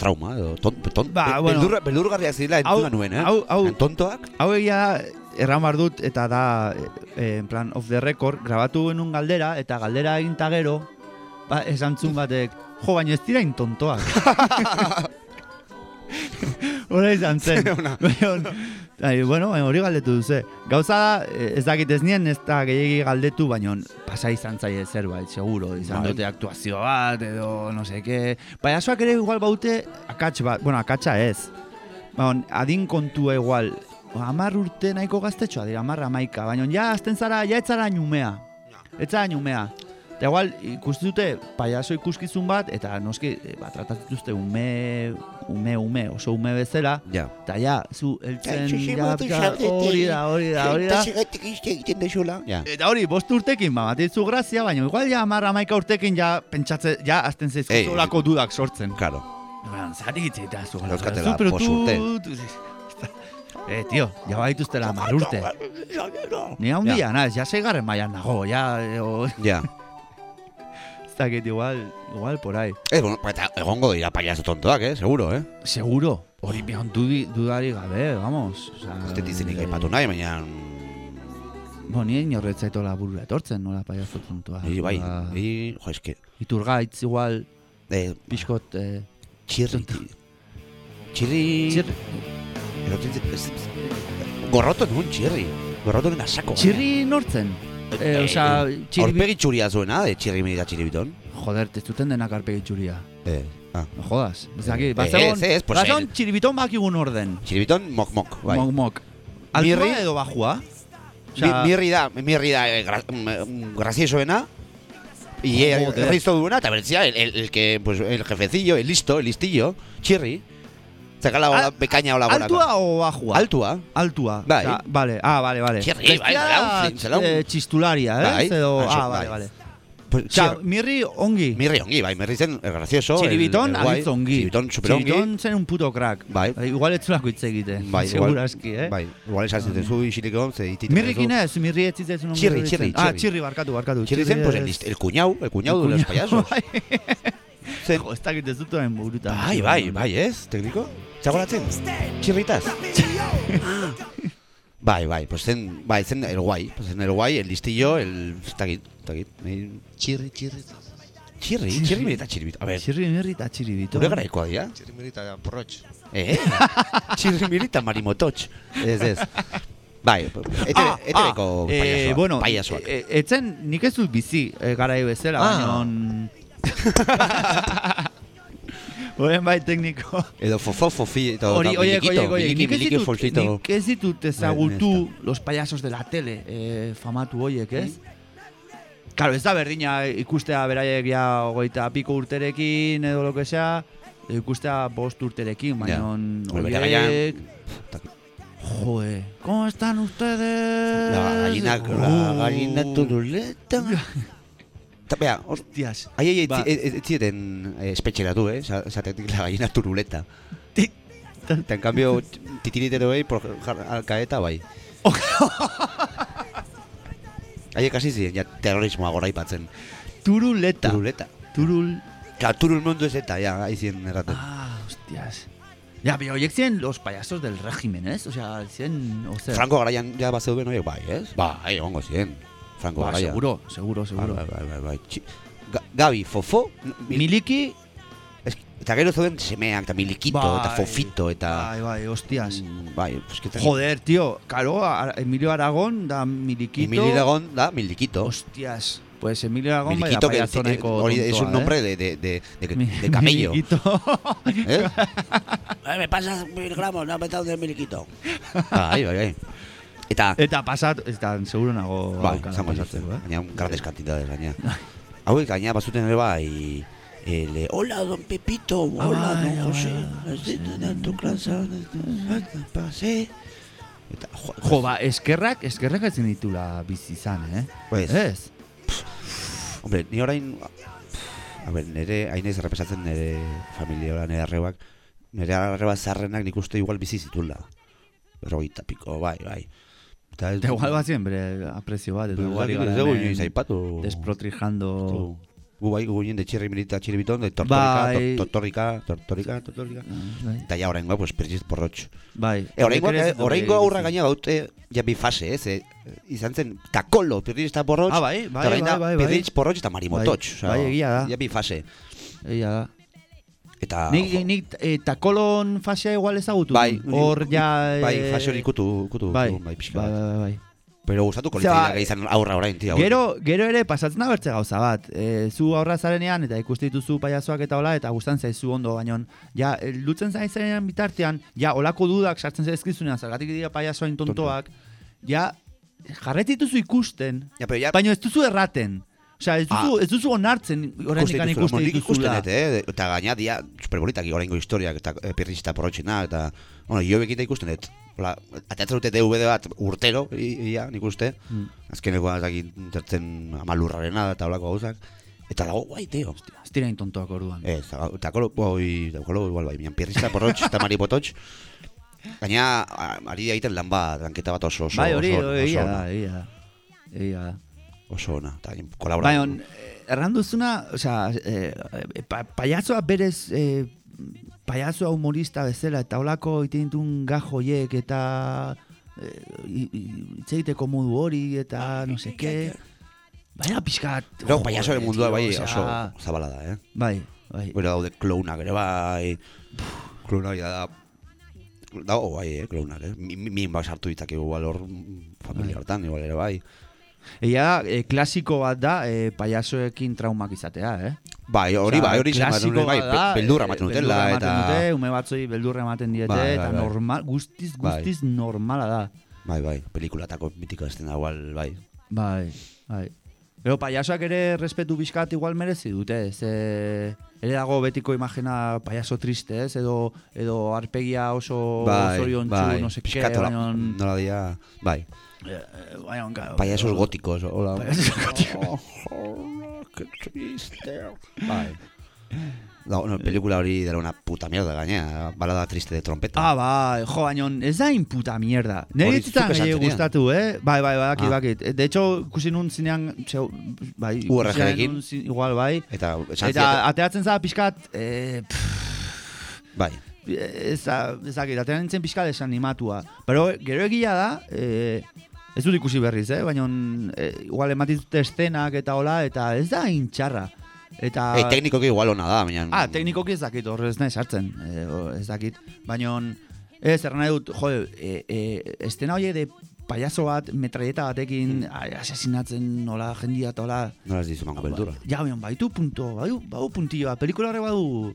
trauma, edo ton, ton, Ba, be- bueno. beldurra, beldurgarriak zirela entzuna nuen, eh? hau- hau- Tontoak? Hau egia erran behar dut eta da, eh, en plan, off the record, grabatu genuen galdera, eta galdera egin ta gero, ba, esan zun batek, jo, baina ez dira intontoak. Hora izan zen. Baina, Ai, bueno, baina hori galdetu duze. Gauza da, eh, ez dakit ez nien, ez da gehiagi galdetu, baina pasa izan zaie zerbait, seguro. Izan Bai. dute aktuazio bat, edo no qué. Paiasoak ere igual baute akats bat, bueno, akatsa ez. Ba, adin kontua igual, amar urte nahiko gaztetxoa dira, amar amaika, baina ja azten zara, ja etzara numea. Etzara numea. Eta igual, ikusti dute paiaso ikuskizun bat, eta noski, e, ba, tratatzen ume, ume, ume, oso ume bezala. Ja. Eta ja, zu, eltzen, xaudete. hori da, hori da, hori da. Eta egiten. Ja. Eta hori, bost urtekin, ba, batizu grazia, baina igual ja amar amaika urtekin ja pentsatze, ja azten Ei, zaizkizu olako dudak sortzen. Claro. Baina, zari hitzeita zu. Pero bost tu- urte. tu- Eh, tio, ja baituztela hamar urte. Ni handia, Ja. naz, ja seigarren mailan nago, ja, eh, o, Ja. dakit, igual, igual por ahí. Eh, bueno, eta egongo dira payaso tontoak, eh? Seguro, eh? Seguro, hori bion dudi, dudari gabe, vamos. O sea, Ez dut izenik aipatu nahi, baina... Bo, ni inorretzaitola burura etortzen, nola paiazo tontoa. Bai, bai, Ba, bai, jo, eske... Iturgaitz igual, Eh, pixkot... Eh, txirri, txirri... Txirri. Erotzen Gorroto nun, txirri. Gorroto nena sako. Txirri nortzen? Eh, osea, txirri... Aurpegi txuria zuena, de txirri mirita txiribiton. Joder, te zuten denak arpegi txuria. Eh, ah. No jodas. Ez dakit, Eh, bazegon, ez, ez, pues, bazegon eh, txiribiton bakigun orden. Txiribiton, mok, mok, bai. Mok, mok. Altua edo bajua? Mi, mirri da, mirri da, eh, gra, mm, graziesoena. Y el, el resto duena, eta beretzia, el, el, el que, pues, el jefecillo, el listo, el listillo, txirri. Zakala Al- bekaina hola gorako. Altua o bajua? Altua. Altua. Bai. Osea, vale, ah, vale, vale. Txirri, bai, zelan. eh, txistularia, eh? Bai, Edo, això, ah, vale, bai. vale. Pues, Osea, sí, mirri ongi. Mirri ongi, bai, mirri zen el gracioso. guai. aditz ongi. Txiribiton super ongi. Txiribiton zen un puto crack. Bai. Igual ez zulako hitz egite. Bai, Seguraski, eh? Bai, igual esan zuten zu isilik egon, ze ititik. Mirrikin ez, mirri ez zitzen Txirri, txirri, Ah, txirri. txirri, barkatu, barkatu. Txirri zen, pues, el, el cuñau, el cuñau de los payasos. Zen. Jo, ez dakit ez dut hain burutan. Bai, bai, bai, ez, tekniko? Zagoratzen? Txirritaz? bai, bai, pues zen, bai, zen el guai, pues zen el guai, el listillo, el... Ez dakit, ez dakit. Txirri, txirri. Txirri, txirri mirita txiribito. A ver, Txirri mirri eta txiribito. gure garaikoa dira? Txirri merita porrotx. Eh? txirri mirita marimototx. Ez, ez. Bai, ete, Ah, etereko ah, eh, payasoak, bueno, payasoak. eh, etzen nik ez dut bizi eh, garai bezala, Ah. baina Horren bai tekniko. Edo fofo, fofi, eta Hori, milikito, miliki, folsito. nik ez ditut ezagutu Bai, los payasos de la tele, eh, famatu hoiek, ez? Claro, ez da berdina ikustea beraiek ja hogeita piko urterekin edo lo que sea, ikustea bost urterekin, baina horiek... Joe, ¿cómo están ustedes? La gallina, la gallina turuleta. Bea, Hostias. Ai, ai, Ba. ziren eh, espetxeratu, eh? Sa- Esatetik la gallina turuleta. Eta, en cambio, titiriteroei por jar- alkaeta, bai. Haiek hasi ziren, ja, terrorismoa goraipatzen. Turuleta. Turuleta. Turul... Claro, turul mundu ez eta, ja, aizien erraten. Ah, hostias. Ja, pero horiek ziren los payasos del régimen, ¿ez? O sea, ziren... O sea, Franco garaian ja bat zeuden horiek, bai, ez? Bai, egongo ziren. Franco seguro, seguro, seguro. Bai, bai, bai, bai. Gabi, Fofo, Miliki... Es, eta gero zeuden semeak, eta Milikito, eta Bai, Fofito, eta... Bai, bai, hostias. Bai, pues, que Joder, tío, claro, a- Emilio Aragón da Miliquito. Emilio Aragón da Milikito. Hostias, pues Emilio Aragón Milikito, que eh, es un nombre eh? de, de, de, de, Mi- de camello. Miliquito. ¿Eh? Ay, me pasas mil gramos, no me he de Milikito. Bai, bai, bai. Eta, Eta pasat, eta seguro nago bai, zango pasatzeko, eh? Baina, grandes cantidades, gaina. Hauek gaina bazuten ere bai, el, eh, hola, don Pepito, hola, Ai, don de tu casa, pasé. Eta, jo, Jo, ba, eskerrak, eskerrak ez ditula bizi izan, eh? Pues, Ez? Hombre, ni orain A ber, nire hainez errepesatzen nire familia nire arrebak nire arreba zarrenak nik uste igual bizi zitula berrogeita piko, bai, bai Eta ez- Eta igual bazien bere aprezio bat, edo Pues, igual ez igara dugu hemen inoiz aipatu. Desprotrijando... Gu bai, gu de txirri milita txirri biton, de tortorika, Bai. tor- tortorika, tortorika, tortorika. bai. Eta ja oraingoa, pues, pertsiz porrotx. Bai. E, dute oraingoa aurra gaina gaute, ja bi fase, ez? E, izan zen, takolo, pirritz eta porrotx, Ah, bai, bai, eta da bai, bai, bai. pirritz, porrotx eta marimototx. Bai, bai, egia da. Ja bi fase. Egia da. Eta... Nik, nik eh, takolon fasea igual ezagutu. Bai, hor ja... Bai, eh, fase hori kutu, kutu, bai, bai, bai, bat. bai, bai. Pero gustatuko Osea, litzaidak izan aurra orain, tia. Gero, gero ere pasatzen da bertze gauza bat. E, zu aurra zarenean eta ikuste dituzu paiazoak eta hola eta gustan zaizu ondo, baina ja, lutzen zaizenean bitartean, ja, olako dudak sartzen zaizkizunean, zergatik dira paiazoain tontoak, ja, jarret dituzu ikusten, Ja, pero ya- baina ez duzu erraten. Osea, ez duzu, ez duzu onartzen oraindik Ikusten ikuste nik ikusten dituzula. dut, eh? Eta gaina dia superbolitak oraingo historiak eta eh, pirritz eta porrotxena eta bueno, jo bekita ikusten dut. Hola, ateatzen dute DVD bat urtero, ia, nik uste. Mm. Azkeneko ez dakit zertzen amalurrarena eta holako gauzak. Eta dago guai, tio. Ez dira intontoak orduan. Ez, eta kolo, boi, daukolo igual bai, mian pirritz eta porrotx eta maripototx. Gaina, a- ari da egiten lan bat, lanketa bat oso, oso, Bai, hori, oso, egia oso da, ona. egia da. Egia da. Oso ona, eta kolabora. Baina, eh, erran duzuna, osea, eh, eh, pa, paiazoa berez, eh, paiazoa humorista bezala, eta holako iten ditun gajoiek, eta eh, i- i- hitz egiteko modu hori, eta no se qué. Baina pixkat... Gero, joder, paiasoaren mundua tío, bai oso zabala da, eh? Bai, bai. Gero daude klounak ere bai, klounak ja da, dago bai, eh, klounak, eh? Mi- mi- Min bak sartu ditak igual hor familia Bai. hortan, igual ere bai. Egia da, eh, klasiko bat da, eh, paiazoekin traumak izatea, eh? Bai, hori bai, hori bat, bai, da, beldurra eh, ematen dutela, beldurra eta... dute, ume batzoi beldurra ematen diete, Bai, bai, eta bai. normal, guztiz, Bai. guztiz normala da. Bai, bai, pelikulatako mitiko ez dena igual, bai. Bai, bai. Gero, paiasoak ere respetu bizkat igual merezi dute, ez? E, ere dago betiko imagina paiaso triste, ez? Edo, edo arpegia oso Bai, zoriontsu, bai, no sé qué, pixkat hola- baina... nola dia, bai. Eh, baina, claro, Payasos góticos, hola. Payasos góticos. Oh, qué triste. Bai. No, no, pelikula hori dela una puta mierda gaina, balada triste de trompeta. Ah, bai, jo, baina ez da inputa mierda. Nire ditzitan zenidan. gustatu, eh? Bai, bai, bakit, Ah. bakit. De hecho, ikusi nun zinean, zeu, bai, zin- igual, bai. Eta esan Eta ateatzen za pixkat, eh, Bai. ez da, ez dakit, atean nintzen pixka desanimatua. Pero gero egia da, eh, ez dut ikusi berriz, eh? baina eh, igual ematizute estenak eta hola, eta ez da intxarra. Eta... Ei, teknikoki igual ona da, baina... Ah, teknikoki ez dakit, horrez nahi sartzen, eh, ez dakit. Baina, ez, erran nahi dut, jo, e, e, estena horiek de payaso bat, metralleta batekin, ai, asesinatzen nola jendia eta hola. Nola ez dizu mango beldurra. Ja, baina, baitu punto, badu, badu puntilloa, pelikula horre badu,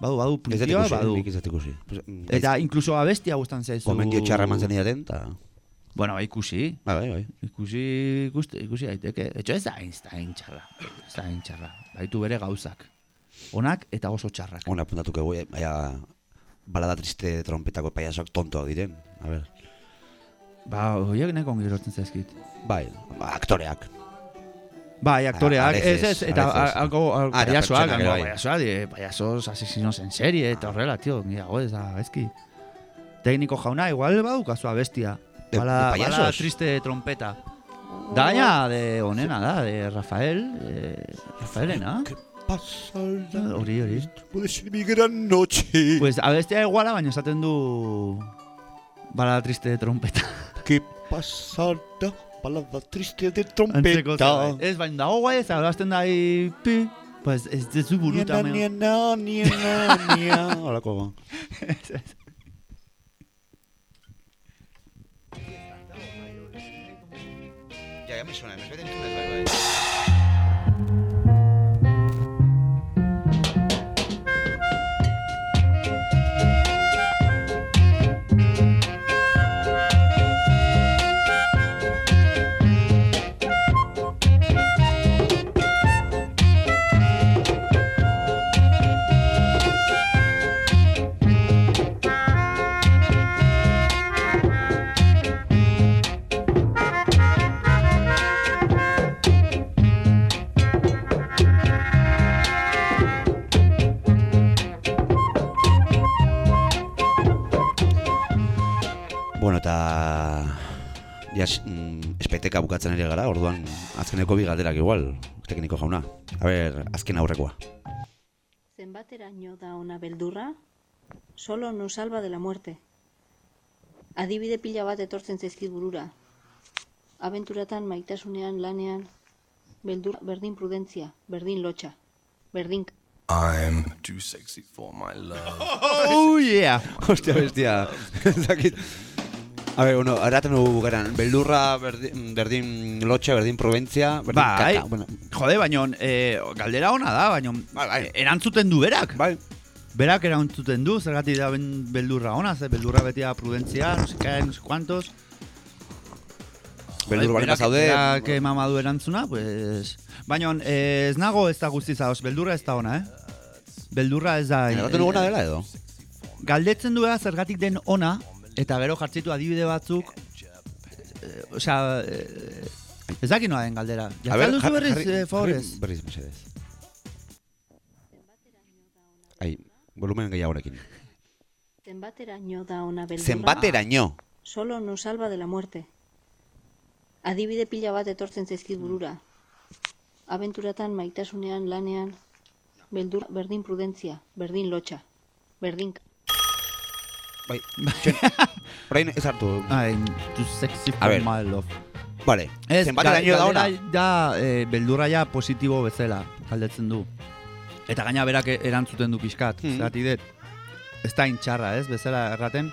badu, badu ikusi, badu. ez ikusi. Mm, Eta inkluso abestia gustan zaizu. Gomendio txarra eman zenidaten, eta... Bueno, bai, ikusi. Bai, bai, bai. Ikusi, ikuste, ikusi daiteke. Etxo ez da hain txarra. Ez da txarra. Baitu bere gauzak. Onak eta oso txarrak. Hona apuntatuko egu, baina balada triste trompetako paiasoak tontoak diren. A ber. Ba, horiek neko ongi erotzen zaizkit. Bai, aktoreak. Bai, aktoreak, ez, ez, eta algo, Ah, algo, bai. payasoak, die, payasos asesinos en serie, eta horrela, tio, nire ez da, ezki. Tekniko jauna, igual badukazu abestia. De- Bala, de bala triste trompeta. Da gaina de onena da, de Rafael, eh, Rafaelena. Hori, hori. Puede ser mi gran noche. Pues abestia iguala, baina esaten du bala triste de trompeta. ¿Qué pasará? Balada triste de trompeta. Ez, baina dago guai ez, abrazten da pi, pues ez dezu buruta. Niena, niena, niena, niena. Holako ba. Ja, ja me suena, me suena entzunez, bai, Bueno, eta... Ja, mm, espeteka bukatzen ere gara, orduan azkeneko bi galderak igual, tekniko jauna. A ber, azken aurrekoa. Zenbateraino da ona beldurra? Solo nos salva de la muerte. Adibide pila bat etortzen zaizkit burura. Abenturatan maitasunean lanean, beldur berdin prudentzia, berdin lotxa, berdin I'm too sexy for my love. Oh, yeah! Hostia, bestia. A ver, bueno, eraten dugu garan, beldurra, berdin, berdin lotxa, berdin probentzia, berdin Bai, kaka. Bueno, jode, baina eh, galdera ona da, baina erantzuten du berak. Bai. Berak erantzuten du, zergatik da ben, beldurra ona, ze beldurra beti da prudentzia, no sé qué, no sé cuántos. Beldur Joder, baldin berak- bazaude- Berak emama du erantzuna, pues... Baina eh, ez nago ez da guztiz ados, beldurra ez da ona, eh? Beldurra ez da... Dugu ona dela edo? Galdetzen duela zergatik den ona, eta gero jartzitu adibide batzuk, eh, osea, eh, ez dakit noa den galdera. A ber, Jartzen duzu jar- berriz, jarri- eh, favorez? Berriz, mesedez. Ai, volumen gehiagorekin. Zenbateraino da ona beldurra? Zenbateraino. Solo nos salva de la muerte. Adibide pila bat etortzen zaizkit burura. Abenturatan maitasunean lanean, beldur berdin prudentzia, berdin lotxa, berdin Bai, txen, orain ez hartu. I'm too sexy for my love. Vale, Ez, zenbateraino da ona? Da, eh, beldurra ja positibo bezala, galdetzen du. Eta gaina berak erantzuten du pixkat, Hmm. zergatik dut. Ez da intxarra, ez, bezala erraten.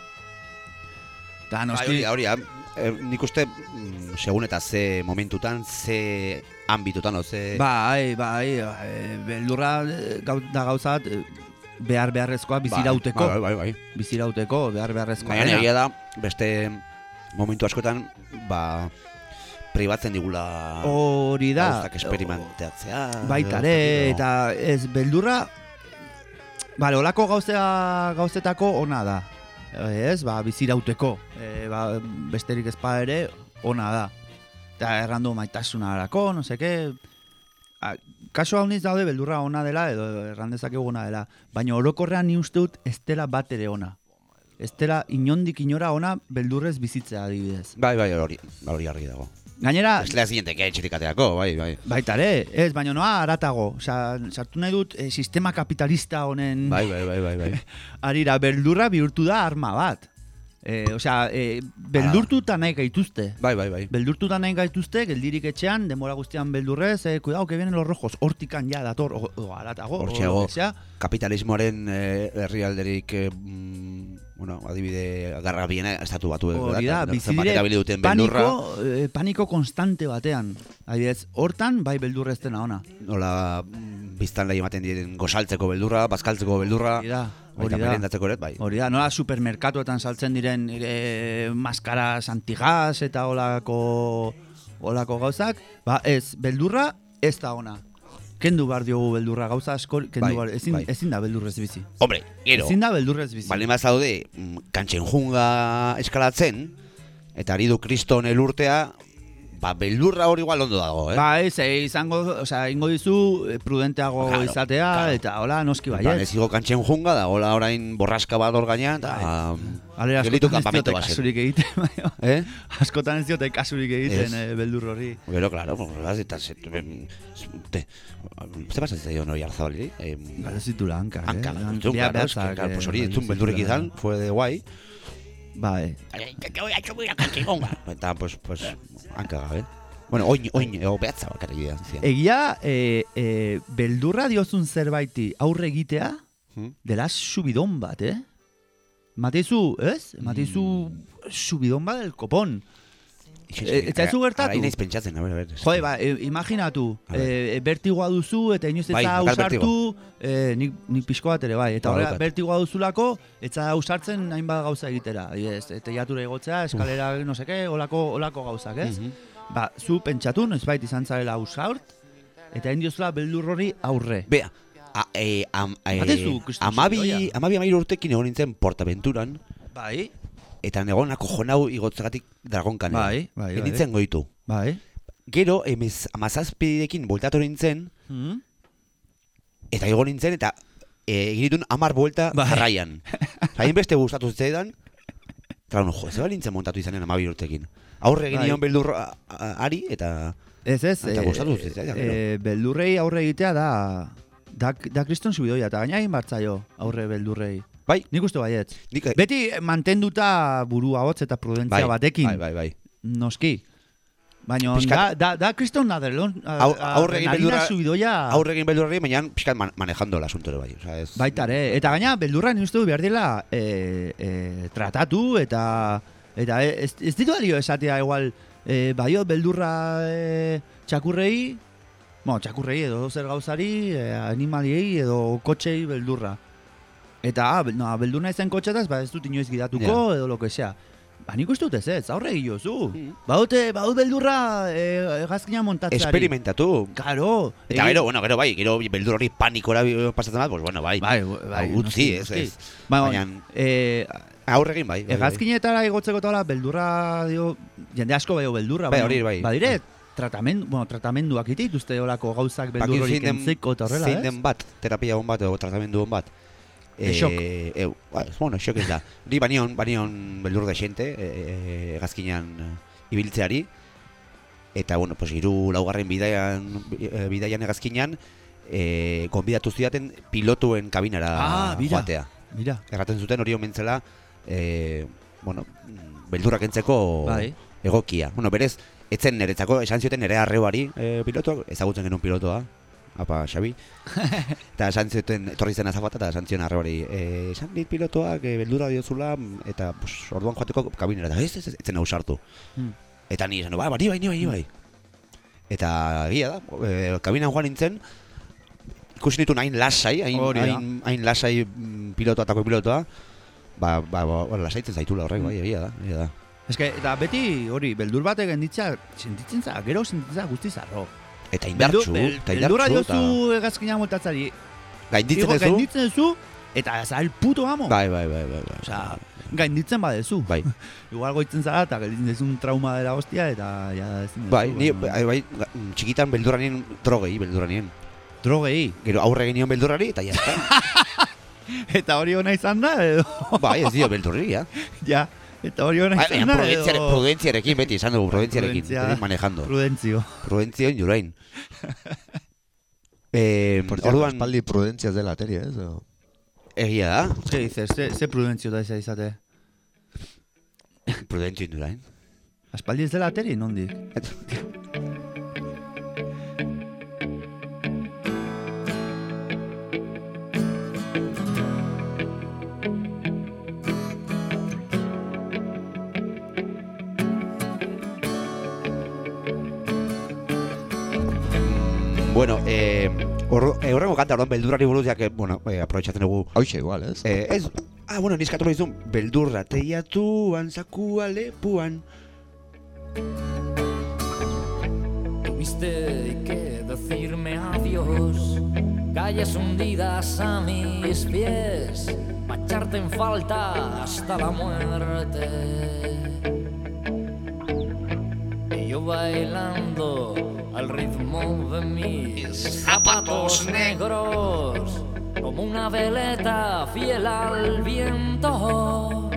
Ta Bai, noski... hori, hori, am- eh, nik uste, mm, segun eta ze momentutan, ze ambitutan, o ze... Bai, bai, eh, beldurra gau, da gauzat behar beharrezkoa bizirauteko. Bai, bai, bai. Bizirauteko, behar beharrezkoa. Baina egia da, beste momentu askotan, ba, pribatzen digula... Hori da. Gauzak esperimentatzea. Baita ere, eta ez beldurra, bale, olako gauzea, gauzetako ona da. Ez, ba, bizirauteko. E, ba, besterik ezpa ere, ona da. Eta errandu maitasunarako, no seke. Kaso hau niz daude beldurra ona dela, edo errandezakegu ona dela. Baina orokorrean ni uste dut ez dela bat ere ona. Ez dela inondik inora ona beldurrez bizitzea adibidez. Bai, bai, hori, hori argi dago. Gainera, Ez lehaz zintek etxerik ateako, bai, bai. Baita ere, ez, baina noa aratago. Osa, sartu nahi dut eh, sistema kapitalista honen... Bai, bai, bai, bai, bai. Arira, beldurra bihurtu da arma bat. E, osea, e, beldurtuta nahi gaituzte. Bai, bai, bai. Beldurtuta nahi gaituzte, geldirik etxean, denbora guztian beldurrez, eh, cuidado, que vienen los rojos, hortikan ja dator, o, o aratago, o Hortxeago, kapitalismoaren eh, herrialderik eh, mm, bueno, adibide garrabiena estatu batu Hori da, bizi dire duten beldurra. paniko, eh, paniko konstante batean. Adibidez, hortan bai beldurra ez dena ona. Nola mm, biztanlei ematen diren gozaltzeko beldurra, bazkaltzeko beldurra, Hori da, hori da. merendatzeko ere, bai. Hori da, nola supermerkatuetan saltzen diren e, maskaras antigaz eta olako, olako gauzak, ba ez, beldurra ez da ona. Kendu bar diogu beldurra gauza asko, kendu Bai, ezin, bai. ezin da beldurrez bizi. Hombre, gero, Ezin da beldurrez bizi. baldin bazaude, mm, kantxen junga eskalatzen, eta ari du kriston elurtea, ba, beldurra hori igual ondo dago, eh? Ba ez, e, izango, osea, ingo dizu e, prudenteago Claro, izatea, claro. eta hola, noski bai, Ba, ez? kantxen junga da, hola orain borraska bat hor gainean, eta Alera, gelitu askotan ez kanpamento diote kasurik egiten, baina. Eh? Askotan ez diote kasurik egiten Ez. eh, beldur horri. Gero, claro, pues, eta se, em, te, ze pasa zaio nori arzabali? Eh, Gara zitula hankak, Hanka, eh? Bia- claro, pues eh, hori, bai, entzun beldurrik zitula, izan, fue de guai, Bai. Eta, pues, pues, hanka gabe. Bueno, oin, oin, eo behatza bakarrik dira. zian. Egia, e, e, beldurra diozun zerbaiti aurre egitea, Hmm? dela subidon bat, eh? Mateizu, ez? Mateizu Hmm. subidon bat del kopon. E, eta ez zu gertatu? Ara inaiz pentsatzen, a ver, a es Jode, ba, e, imaginatu, e, bertigoa duzu eta inoiz Bai, eta daukat ausartu, e, nik, nik pixko bat ere bai, eta Ba, horrela bertigoa duzulako, etza ausartzen hainbat gauza egitera, adibidez, teiatura igotzea, eskalera, no seke, olako, olako gauzak, ez? Mhm. Ba, zu pentsatu, noizbait izan zarela ausart, eta indiozula beldur hori aurre. Bea, a, e, am, e, Batezu, amabi, amabi amairu urtekin egon nintzen Portaventuran, Bai, eta negon akojonau igotzagatik dragonkan. Bai, bai, bai. Nintzen goitu. bai. Gero, emez, amazazpidekin voltatu nintzen, Mm? eta igo nintzen, eta e, egin ditun amar buelta Bai. jarraian. Zain beste gustatu zitzaidan, Claro, no, jo, ez nintzen montatu izanen amabi urtekin. Aurre egin Bai. nion beldur ari, eta... Ez ez, Eta eh, gustatu zitzaidan, gero. eh, beldurrei aurre egitea da, da, da kriston subidoia, eta gaina egin bartzaio aurre beldurrei. Bai. Nik uste baiet. Nik, Beti mantenduta burua hotz eta prudentzia Bai, batekin. bai, bai, bai. Noski. Baina da, da, da kriston naderlon, Au- aurre egin beldurra, subidoia aurre egin beldurrari, baina pixkat man, manejando el asunto bai. O sea, ez, baita ere. Eta gaina beldurra ni uste du behar dela e, e, tratatu eta eta e, ez, ez ditu alio esatea igual e, baio beldurra e, txakurrei Bueno, txakurrei edo zer gauzari, e, animaliei edo kotxei beldurra. Eta, ah, no, beldur naizen kotxetaz, ba ez dut inoiz gidatuko edo lo que sea. Ba, nik uste dut ez ez, aurre egiozu. Mm. Baute, baut beldurra e, egazkina montatzeari. Experimentatu. Claro. Eta gero, bueno, gero bai, gero beldur hori panikora pasatzen bat, pues bueno, bai. Bai, bai, Hau, utzi, ez, ez. Ba, Baina, eh, aurre egin bai. bai, bai. Hegazkinetara igotzeko eta hola, beldurra, dio, jende asko bai beldurra. Bai, hori bai. Badire, tratamendu, bueno, tratamenduak ite dituzte olako gauzak beldur hori zein kentzeko eta horrela, zein ez? den bat, terapia hon bat, edo tratamendu hon bat. Shock. Eh, ba, bueno, shock ez da. Ni banion, banion beldur da xente, eh, egazkinan eh, ibiltzeari. Eta, bueno, pues, iru laugarren bidaian, eh, bidaian egazkinan, eh, konbidatu zidaten pilotuen kabinara Ah, mira. joatea. Mira. Erraten zuten hori omentzela, eh, bueno, beldurrak entzeko Bai. egokia. Bueno, berez, etzen niretzako, esan zioten nire arrebari eh, pilotoak, ezagutzen genuen pilotoa, apa, Xabi. eta esan zioten, etorri zen azafata, eta esan zion arrebari, eh, esan dit pilotoak, eh, beldura diozula, eta pues, orduan joateko kabinera, eta ez, ez, ez, etzen ausartu. Hmm. Eta ni esan, ba, ba, ni bai, ni bai, ni bai. Eta egia da, eh, kabinan joan nintzen, ikusi nituen hain lasai, hain, hain, hain lasai mm, pilotoa eta pilotoa, ba, ba, ba, ba, lasaitzen zaitula horrek, bai, egia da, egia da. Eske, eta beti hori, beldur batek genditza, sentitzen za, gero sentitzen za guztiz arro. Eta indartzu, Beldur- eta Beldurra indartzu, diozu egazkina montatzari. Gainditzen duzu? Gainditzen duzu, eta za el puto amo. Bai, bai, bai, bai, bai. Osea, gainditzen badezu. Bai. Igual goitzen zara eta gelditzen dezun trauma dela hostia eta ja ezin Bai, ni, bai, bai, txikitan beldurra nien drogei, beldurra nien. Drogei? Gero aurre egin nion beldurrari, eta jazta. Eta hori ona izan da, edo? bai, ez dio beldurri, ja. ja, eta hori ona Bai, izan baina da, prudentziare- edo? prudentziarekin beti, esan dugu, prudentziarekin, Prudentzia. manejando. Prudentzio. Prudentzio jurain. eh, Por cierto, orduan, espaldi prudentziaz dela teria, ez? O... egia da. Ze dices, ze, ze prudentzio da izate? prudentzio indura, eh? Aspaldi ez dela ateri, nondik? Bueno, eh, hor- eh, horrengo kanta, orduan, beldurrari buruz, jak, bueno, eh, aprobetxatzen dugu. Hauxe, igual, ez? Eh, ez, ah, bueno, nizkatu behizun, beldurra teiatuan, zakua lepuan. Tuviste que decirme adiós, calles hundidas a mis pies, echarte en falta hasta la muerte. Yo bailando al ritmo de mis zapatos negros, como una veleta fiel al viento.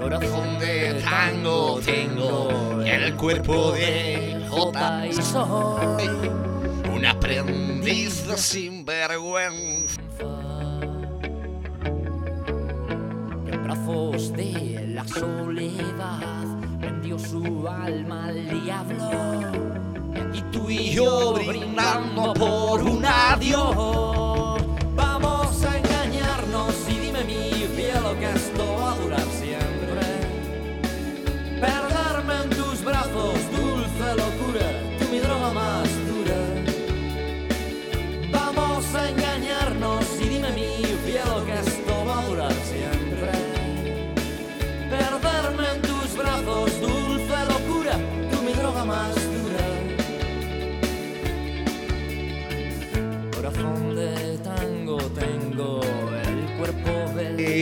Corazón de tango tengo y el cuerpo de jota y soy Un aprendiz de sinvergüenza. en brazos de la soledad su alma al diablo. Y tú y yo brindando por un adiós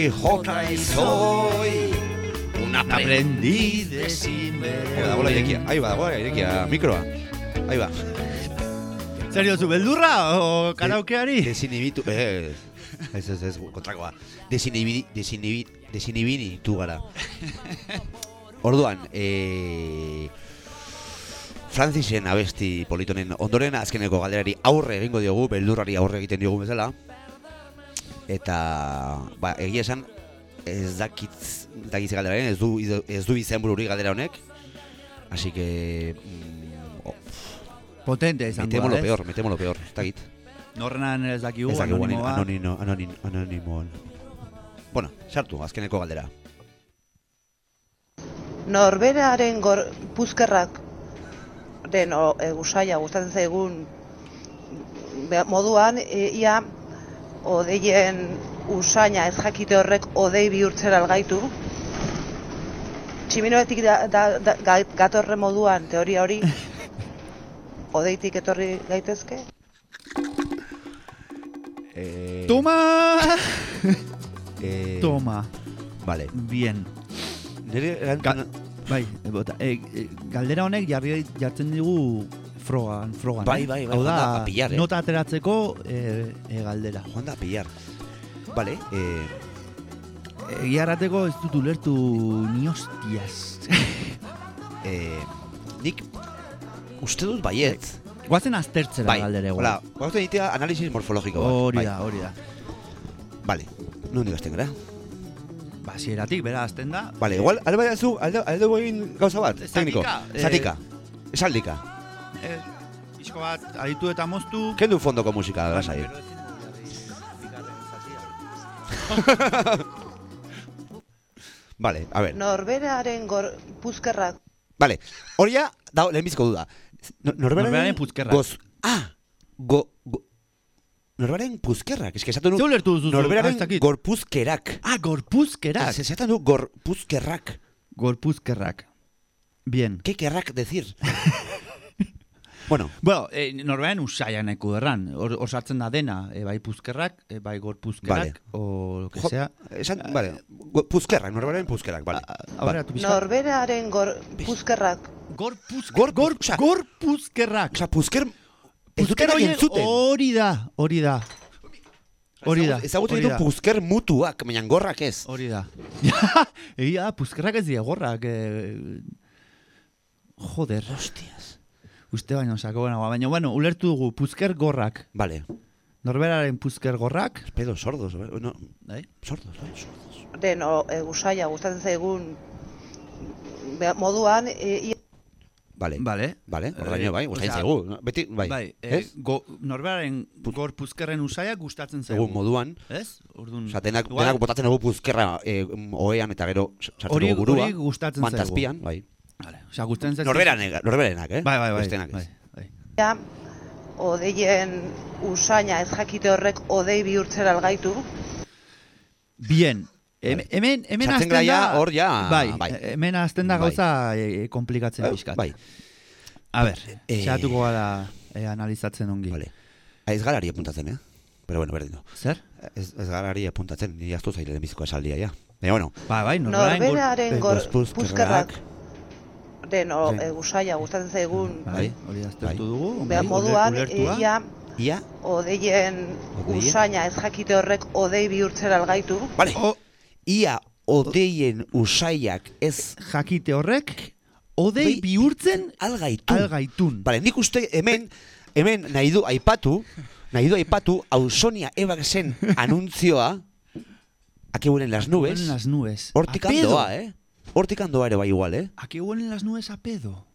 jota y soy un aprendiz de Hora dagoela irekia, ahí va, dagoela irekia, mikroa. Ahí va. Zer diozu, beldurra o karaokeari? Desinhibitu, eh, ez, ez, ez, kontrakoa. Desinhibini, desinhibi, desinhibini tu gara. Orduan, eh, Francisen abesti politonen ondoren azkeneko galderari aurre egingo diogu, beldurrari aurre egiten diogu bezala. Eta, ba, egia esan, ez dakitz, dakitz galderaren, ez du, ez du izenbururik galdera honek. Así que, mm, oh, Potente izango metemo da, lo peor, metemo lo peor, ez dakit. Norrenan ez dakigu, Ez dakigu anonimoa. anonimo, anonimo, anonimoan. Bueno, sartu, azkeneko galdera. Norberaren gor puzkerrak den o, e, gustatzen zaigun be- moduan e, ia odeien usaina ez jakite horrek odei bihurtzen algaitu. Tximinoetik da, da, da, ga- gatorre moduan teoria hori odeitik etorri gaitezke? Eh, Toma! eh, Toma. Vale. Bien. Nire erantzuna... Bai, bota, e, e, galdera honek jarri jartzen digu frogan, frogan. Bai, eh? bai, bai, Hau da, pillar, eh? nota ateratzeko e, e, galdera. Joan da pillar. Vale, eh, Egia errateko ez dut ulertu ni hostias. eh, nik uste dut baiet. Guazen aztertzera Bai, galdera hola, guazen egitea analisis morfologiko bat. Hori bai. da, hori da. Vale, nondik hasten gara? Ba, zieratik, bera, azten da. Vale, igual, bai zu, alde, alde egin gauza bat, tekniko. Zatika. Esaldika. Eh, pixko bat, aditu eta moztu. Kendu fondoko musika, lasai. Vale, a ver. Norberaren gor puzkerrak Vale, hori da, lehenbizko duda. No- Norberaren, Norberaren puzkerrak. Goz, ah, go, go, Norberaren puzkerrak, eske esatu nu... Ze ulertu duzu? Norberaren Ah, gorpuzkerak. Ah, gorpuzkerak. Ez esaten du gorpuzkerrak. Gorpuzkerrak. Bien. ¿Qué querrak decir? bueno, Bueno, eh, norbean usaia neko erran. Hor sartzen da dena, eh, bai puzkerrak, eh, bai gorpuzkerrak, o lo que Jo, sea. esan, vale, puzkerrak, Norberaren puzkerrak, vale. Norberaren gor puzkerrak Gorpuz, Gor, gor, gorpuzkerrak. Osea, puzker... Ez Puzker horien entzuten. hori da, hori da. Hori da. Ezagutu hori ditu puzker mutuak, baina gorrak ez. Hori da. Egia da, puzkerrak ez dira gorrak. Eh... Joder. Hostias. Uste baino sako baina, baina bueno, ulertu dugu puzker gorrak. Vale. Norberaren puzker gorrak. Pedo sordos, bai, no, Bai? sordos, bai, sordos. den o, e, usaia gustatzen zaigun moduan e, Vale. Vale. Vale, ordaino bai, gustatzen zaigu. no? Beti, bai. Bai, eh, Ez? go, norberaren gor puzkerren usaia gustatzen zaigu. Egun moduan. Ez? Orduan, Osa, denak, denak botatzen dugu puzkerra eh, ohean eta gero sartzen dugu burua. hori gustatzen zaigu. Mantazpian, bai. Vale. Osea, gustatzen zaigu. Norberanek, norberanak, eh? Bai, bai, bai. Bestenak ez. bai. ia odeien usaina ez jakite horrek odei bihurtzera algaitu. Bien. Hem- Hemen, hemen hasten ja, da... hor ja, Bai, bai. hemen hasten da Bai. gauza e, komplikatzen Eh, pixkat. bai. A ber, Eh, xeatuko gara e, analizatzen ongi. Vale. Ah, Ez garari apuntatzen, eh? Pero bueno, berdin du. Zer? Ez, ez garari apuntatzen, ni jaztu zaile lehenbiziko esaldia, ja. Baina, bueno. Ba, bai, Norberaren gor puzkerrak den o, Bai. e, usaia gustatzen zaigun Bai, hori aztertu dugu. be- ongi, moduan ia Ia? odeien Odeien? usaina ez jakite horrek odei bihurtzera algaitu. Vale. Ia odeien usaiak ez jakite horrek odei bihurtzen algaitun. Algaitun. Vale, nik uste hemen hemen nahi du aipatu, nahi du aipatu Ausonia Ebaxen anuntzioa Aquí huelen las nubes. Huelen las nubes. Hortik A pedo. andoa, eh? Hortik andoa ere bai igual, eh? A que huelen las nubes a pedo.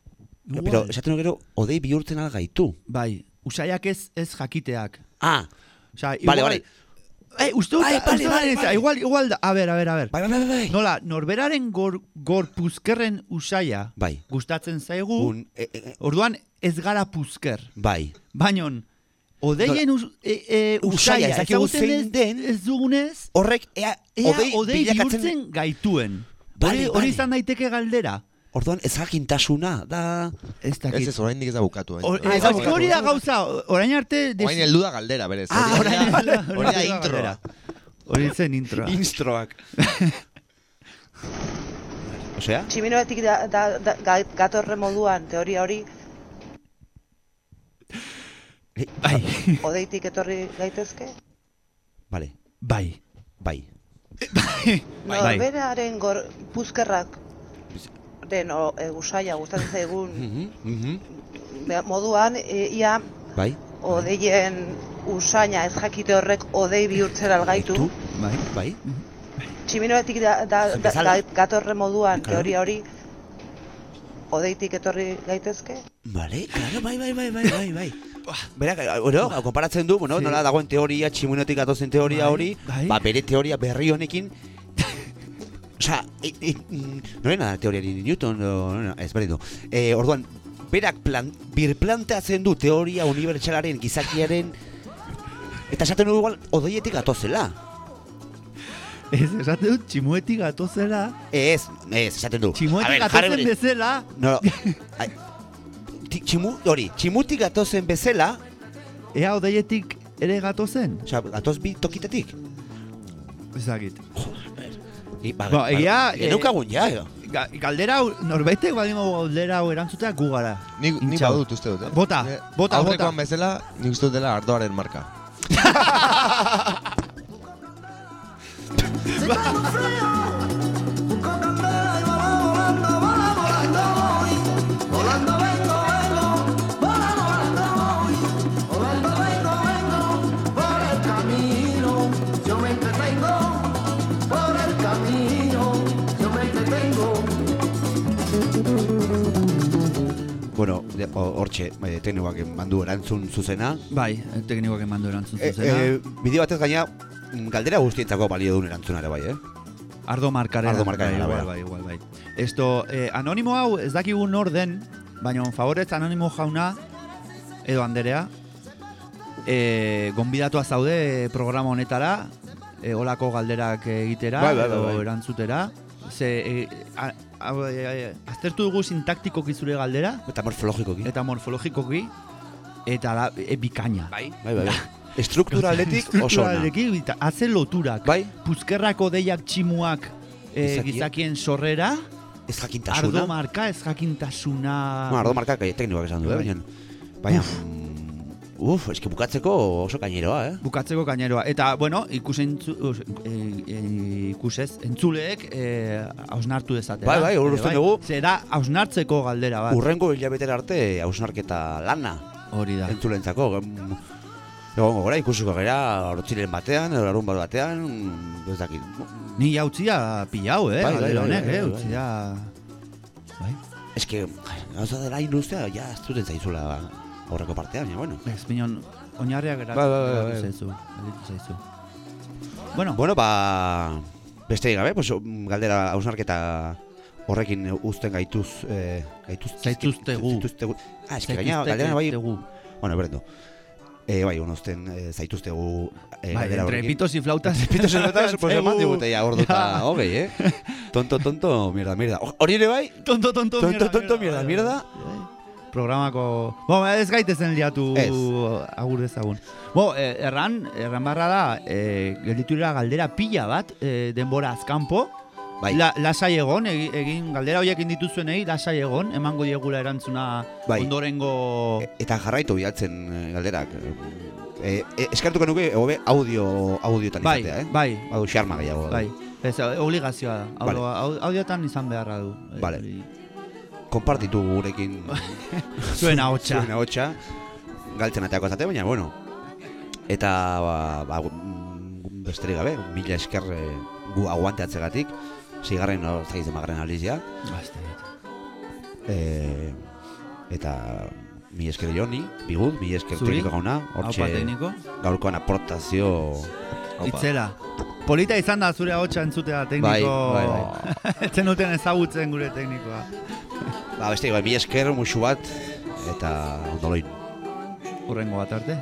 Ja, Pero, esaten gero, odei bihurtzen algaitu. Bai, usaiak ez, ez jakiteak. Ah, Osea, Vale, igual, vale. Eh, uste dut, vale, vale, vale. igual, igual, da- a ber, a ber, a ber. Bai, bai, bai, bai. Nola, norberaren gor, gor usaia Bai. gustatzen zaigu, Un, e, e, orduan ez gara puzker. bai. Bainon, odeien us, e, e, Usaia, usaia, ez den. ez dugunez, Horrek, ea, ea odei, odei bilakatzen... gaituen. Hori, vale. hori izan daiteke galdera. Orduan, ezakintasuna, da... Ez Ez ez, oraindik ez da bukatu. Or, eh. ez que hori da gauza, orain arte... des- Orain heldu da galdera, berez. Ah, Hori orain da- da- hori da da introa. galdera. Hori zen introa. Instroak. Osea? Tximinoetik da, da, da, ga- gatorre moduan teoria hori Bai. odeitik etorri gaitezke. Vale. Bai. Bai. Norberaren gor puzkerrak den o, e, usaia gustatzen zaigun Mhm. be- moduan e, ia Bai. odeien usaina ez jakite horrek odei bihurtzera algaitu. Bai. Bai. Tximinoetik da, da, da, ga- gatorre moduan teoria hori odeitik etorri gaitezke. Vale, claro, bai, bai, bai, bai, bai, bai. Berak, oro, konparatzen du, bueno, Sí. nola dagoen teoria, tximunetik atozen teoria Bai, hori, bai. ba, bere teoria berri honekin, Osea, e, e, norena da teoriari Newton, o, norena, ez berdin du. E, orduan, berak plan, birplanteatzen du teoria unibertsalaren, gizakiaren, eta esaten du igual, odoietik atozela. Ez, esaten dut, tximuetik gatozela, Ez, ez, esaten du. tximuetik gatozen bere- bezala, No, ti- tximu, hori, tximutik gatozen bezala, ea odeietik ere gatozen. osea, gatoz bi tokitetik. Ezagit. I, ba, Ba, egia, ba, geneukagun ja, eh. Ga, galdera hau, norbaitek badimo galdera hau erantzutea gu gara. Ni, ni badut uste dut, eh? Bota, Ne- bota, bota. Aurrekoan bezala, nik uste dela ardoaren marka. Volando Bueno, hortxe, eh, teknikoak mandu erantzun zuzena. Bai, teknikoak emandu erantzun E, zuzena. e, bideo batez gaina, mm, galdera guztientzako balio duen erantzuna ere bai, eh? Ardo markarena. Ardo markarena, bai, bai, igual, bai. Esto, eh, anonimo hau ez dakigun nor den, baina favorez anonimo jauna, edo anderea, eh, gonbidatua zaude programa honetara, eh, olako galderak egitera, Bai, bai, bai, edo bai. erantzutera. Ze, eh, a, a, a, aztertu dugu sintaktikoki zure galdera, Eta morfologikoki. eta morfologikoki, eta da, e, bikaina. Bai, bai, bai. Estrukturaletik oso ona. Eta haze loturak. Bai. Puzkerrako deiak tximuak eh, Gizakia. gizakien sorrera, Ez jakintasuna. ardo marka ez jakintasuna... Bueno, ardo markak eh, teknikoak esan du, eh? Bai. Baina, baina, uf, eski bukatzeko oso kaineroa, eh? Bukatzeko kaineroa. Eta, bueno, ikusentzu, us- e, e, ikusez, entzuleek e, hausnartu dezatela. Bai, bai, Ere uste dugu. Zera hausnartzeko galdera bat. Urrengo hilabetera arte hausnarketa lana Hori da. entzulentzako. Em, Egongo gara, ikusiko gara, hortzilen batean, edo larun bat batean, ez dakit. Ni jautzia pilau, eh? Bai, bai, galdera bai, honek, bai, eh? bai. Utzia... Ez que, gauza dela induztea, ja, ez duten zaizula aurreko partean, baina, bueno. Ez, minon, oinarriak geratu Bai, bai, bai, geratu bai. zaizu. Zaizu. Bueno, Bueno, ba, besterik gabe, pues, galdera hausnarketa horrekin uzten gaituz, eh, gaituz, Zaituztegu. zaituztegu. Ah, eske gaina, galdera bai, bueno, berendo. Eh, bai, bueno, uzten eh, zaituztegu eh, Bai, galdera entre horrekin. pitos y flautas. pitos y flautas, pues eman digute ja, orduta, hogei, eh? Tonto, tonto, mierda, mierda. Hori ere bai? Tonto, tonto, tonto, mierda, tonto, mierda, mierda. Programako... Bo, ez gaitezen liatu Ez. agur dezagun. Bo, eh, erran, erran barra da, eh, gelditu dira galdera pila bat, eh, denbora azkanpo, Bai. La, lasai egon, egi- egin galdera horiek dituzuenei lasai egon, emango diegula erantzuna Bai. ondorengo... Eta jarraitu bidaltzen eh, galderak. Eh, eh, eskartuko nuke, hobe audio, audiotan Bai, izatea, eh? bai. Hau xarma gehiago. Bai, ez, obligazioa da. Vale. Audio, au- audiotan izan beharra du. Eh, Vale. hori. Konpartitu gurekin. Zuen ahotsa. Zuen ahotsa. Galtzen ateako zate, baina, bueno. Eta, ba, ba mm, besterik gabe, mila esker eh, gu aguanteatzegatik. Zigarren, no, zaiz demagaren alizia eh, Eta mi esker joni, bigut, mi esker tekniko gauna tekniko. Gaurkoan aportazio. Itzela. Polita izan da zure ahotsa entzutea tekniko... Bai, bai, Etzen duten ezagutzen gure teknikoa. Ba, besterik, bai, mi esker musu bat Eta ondoloin Urrengo bat arte.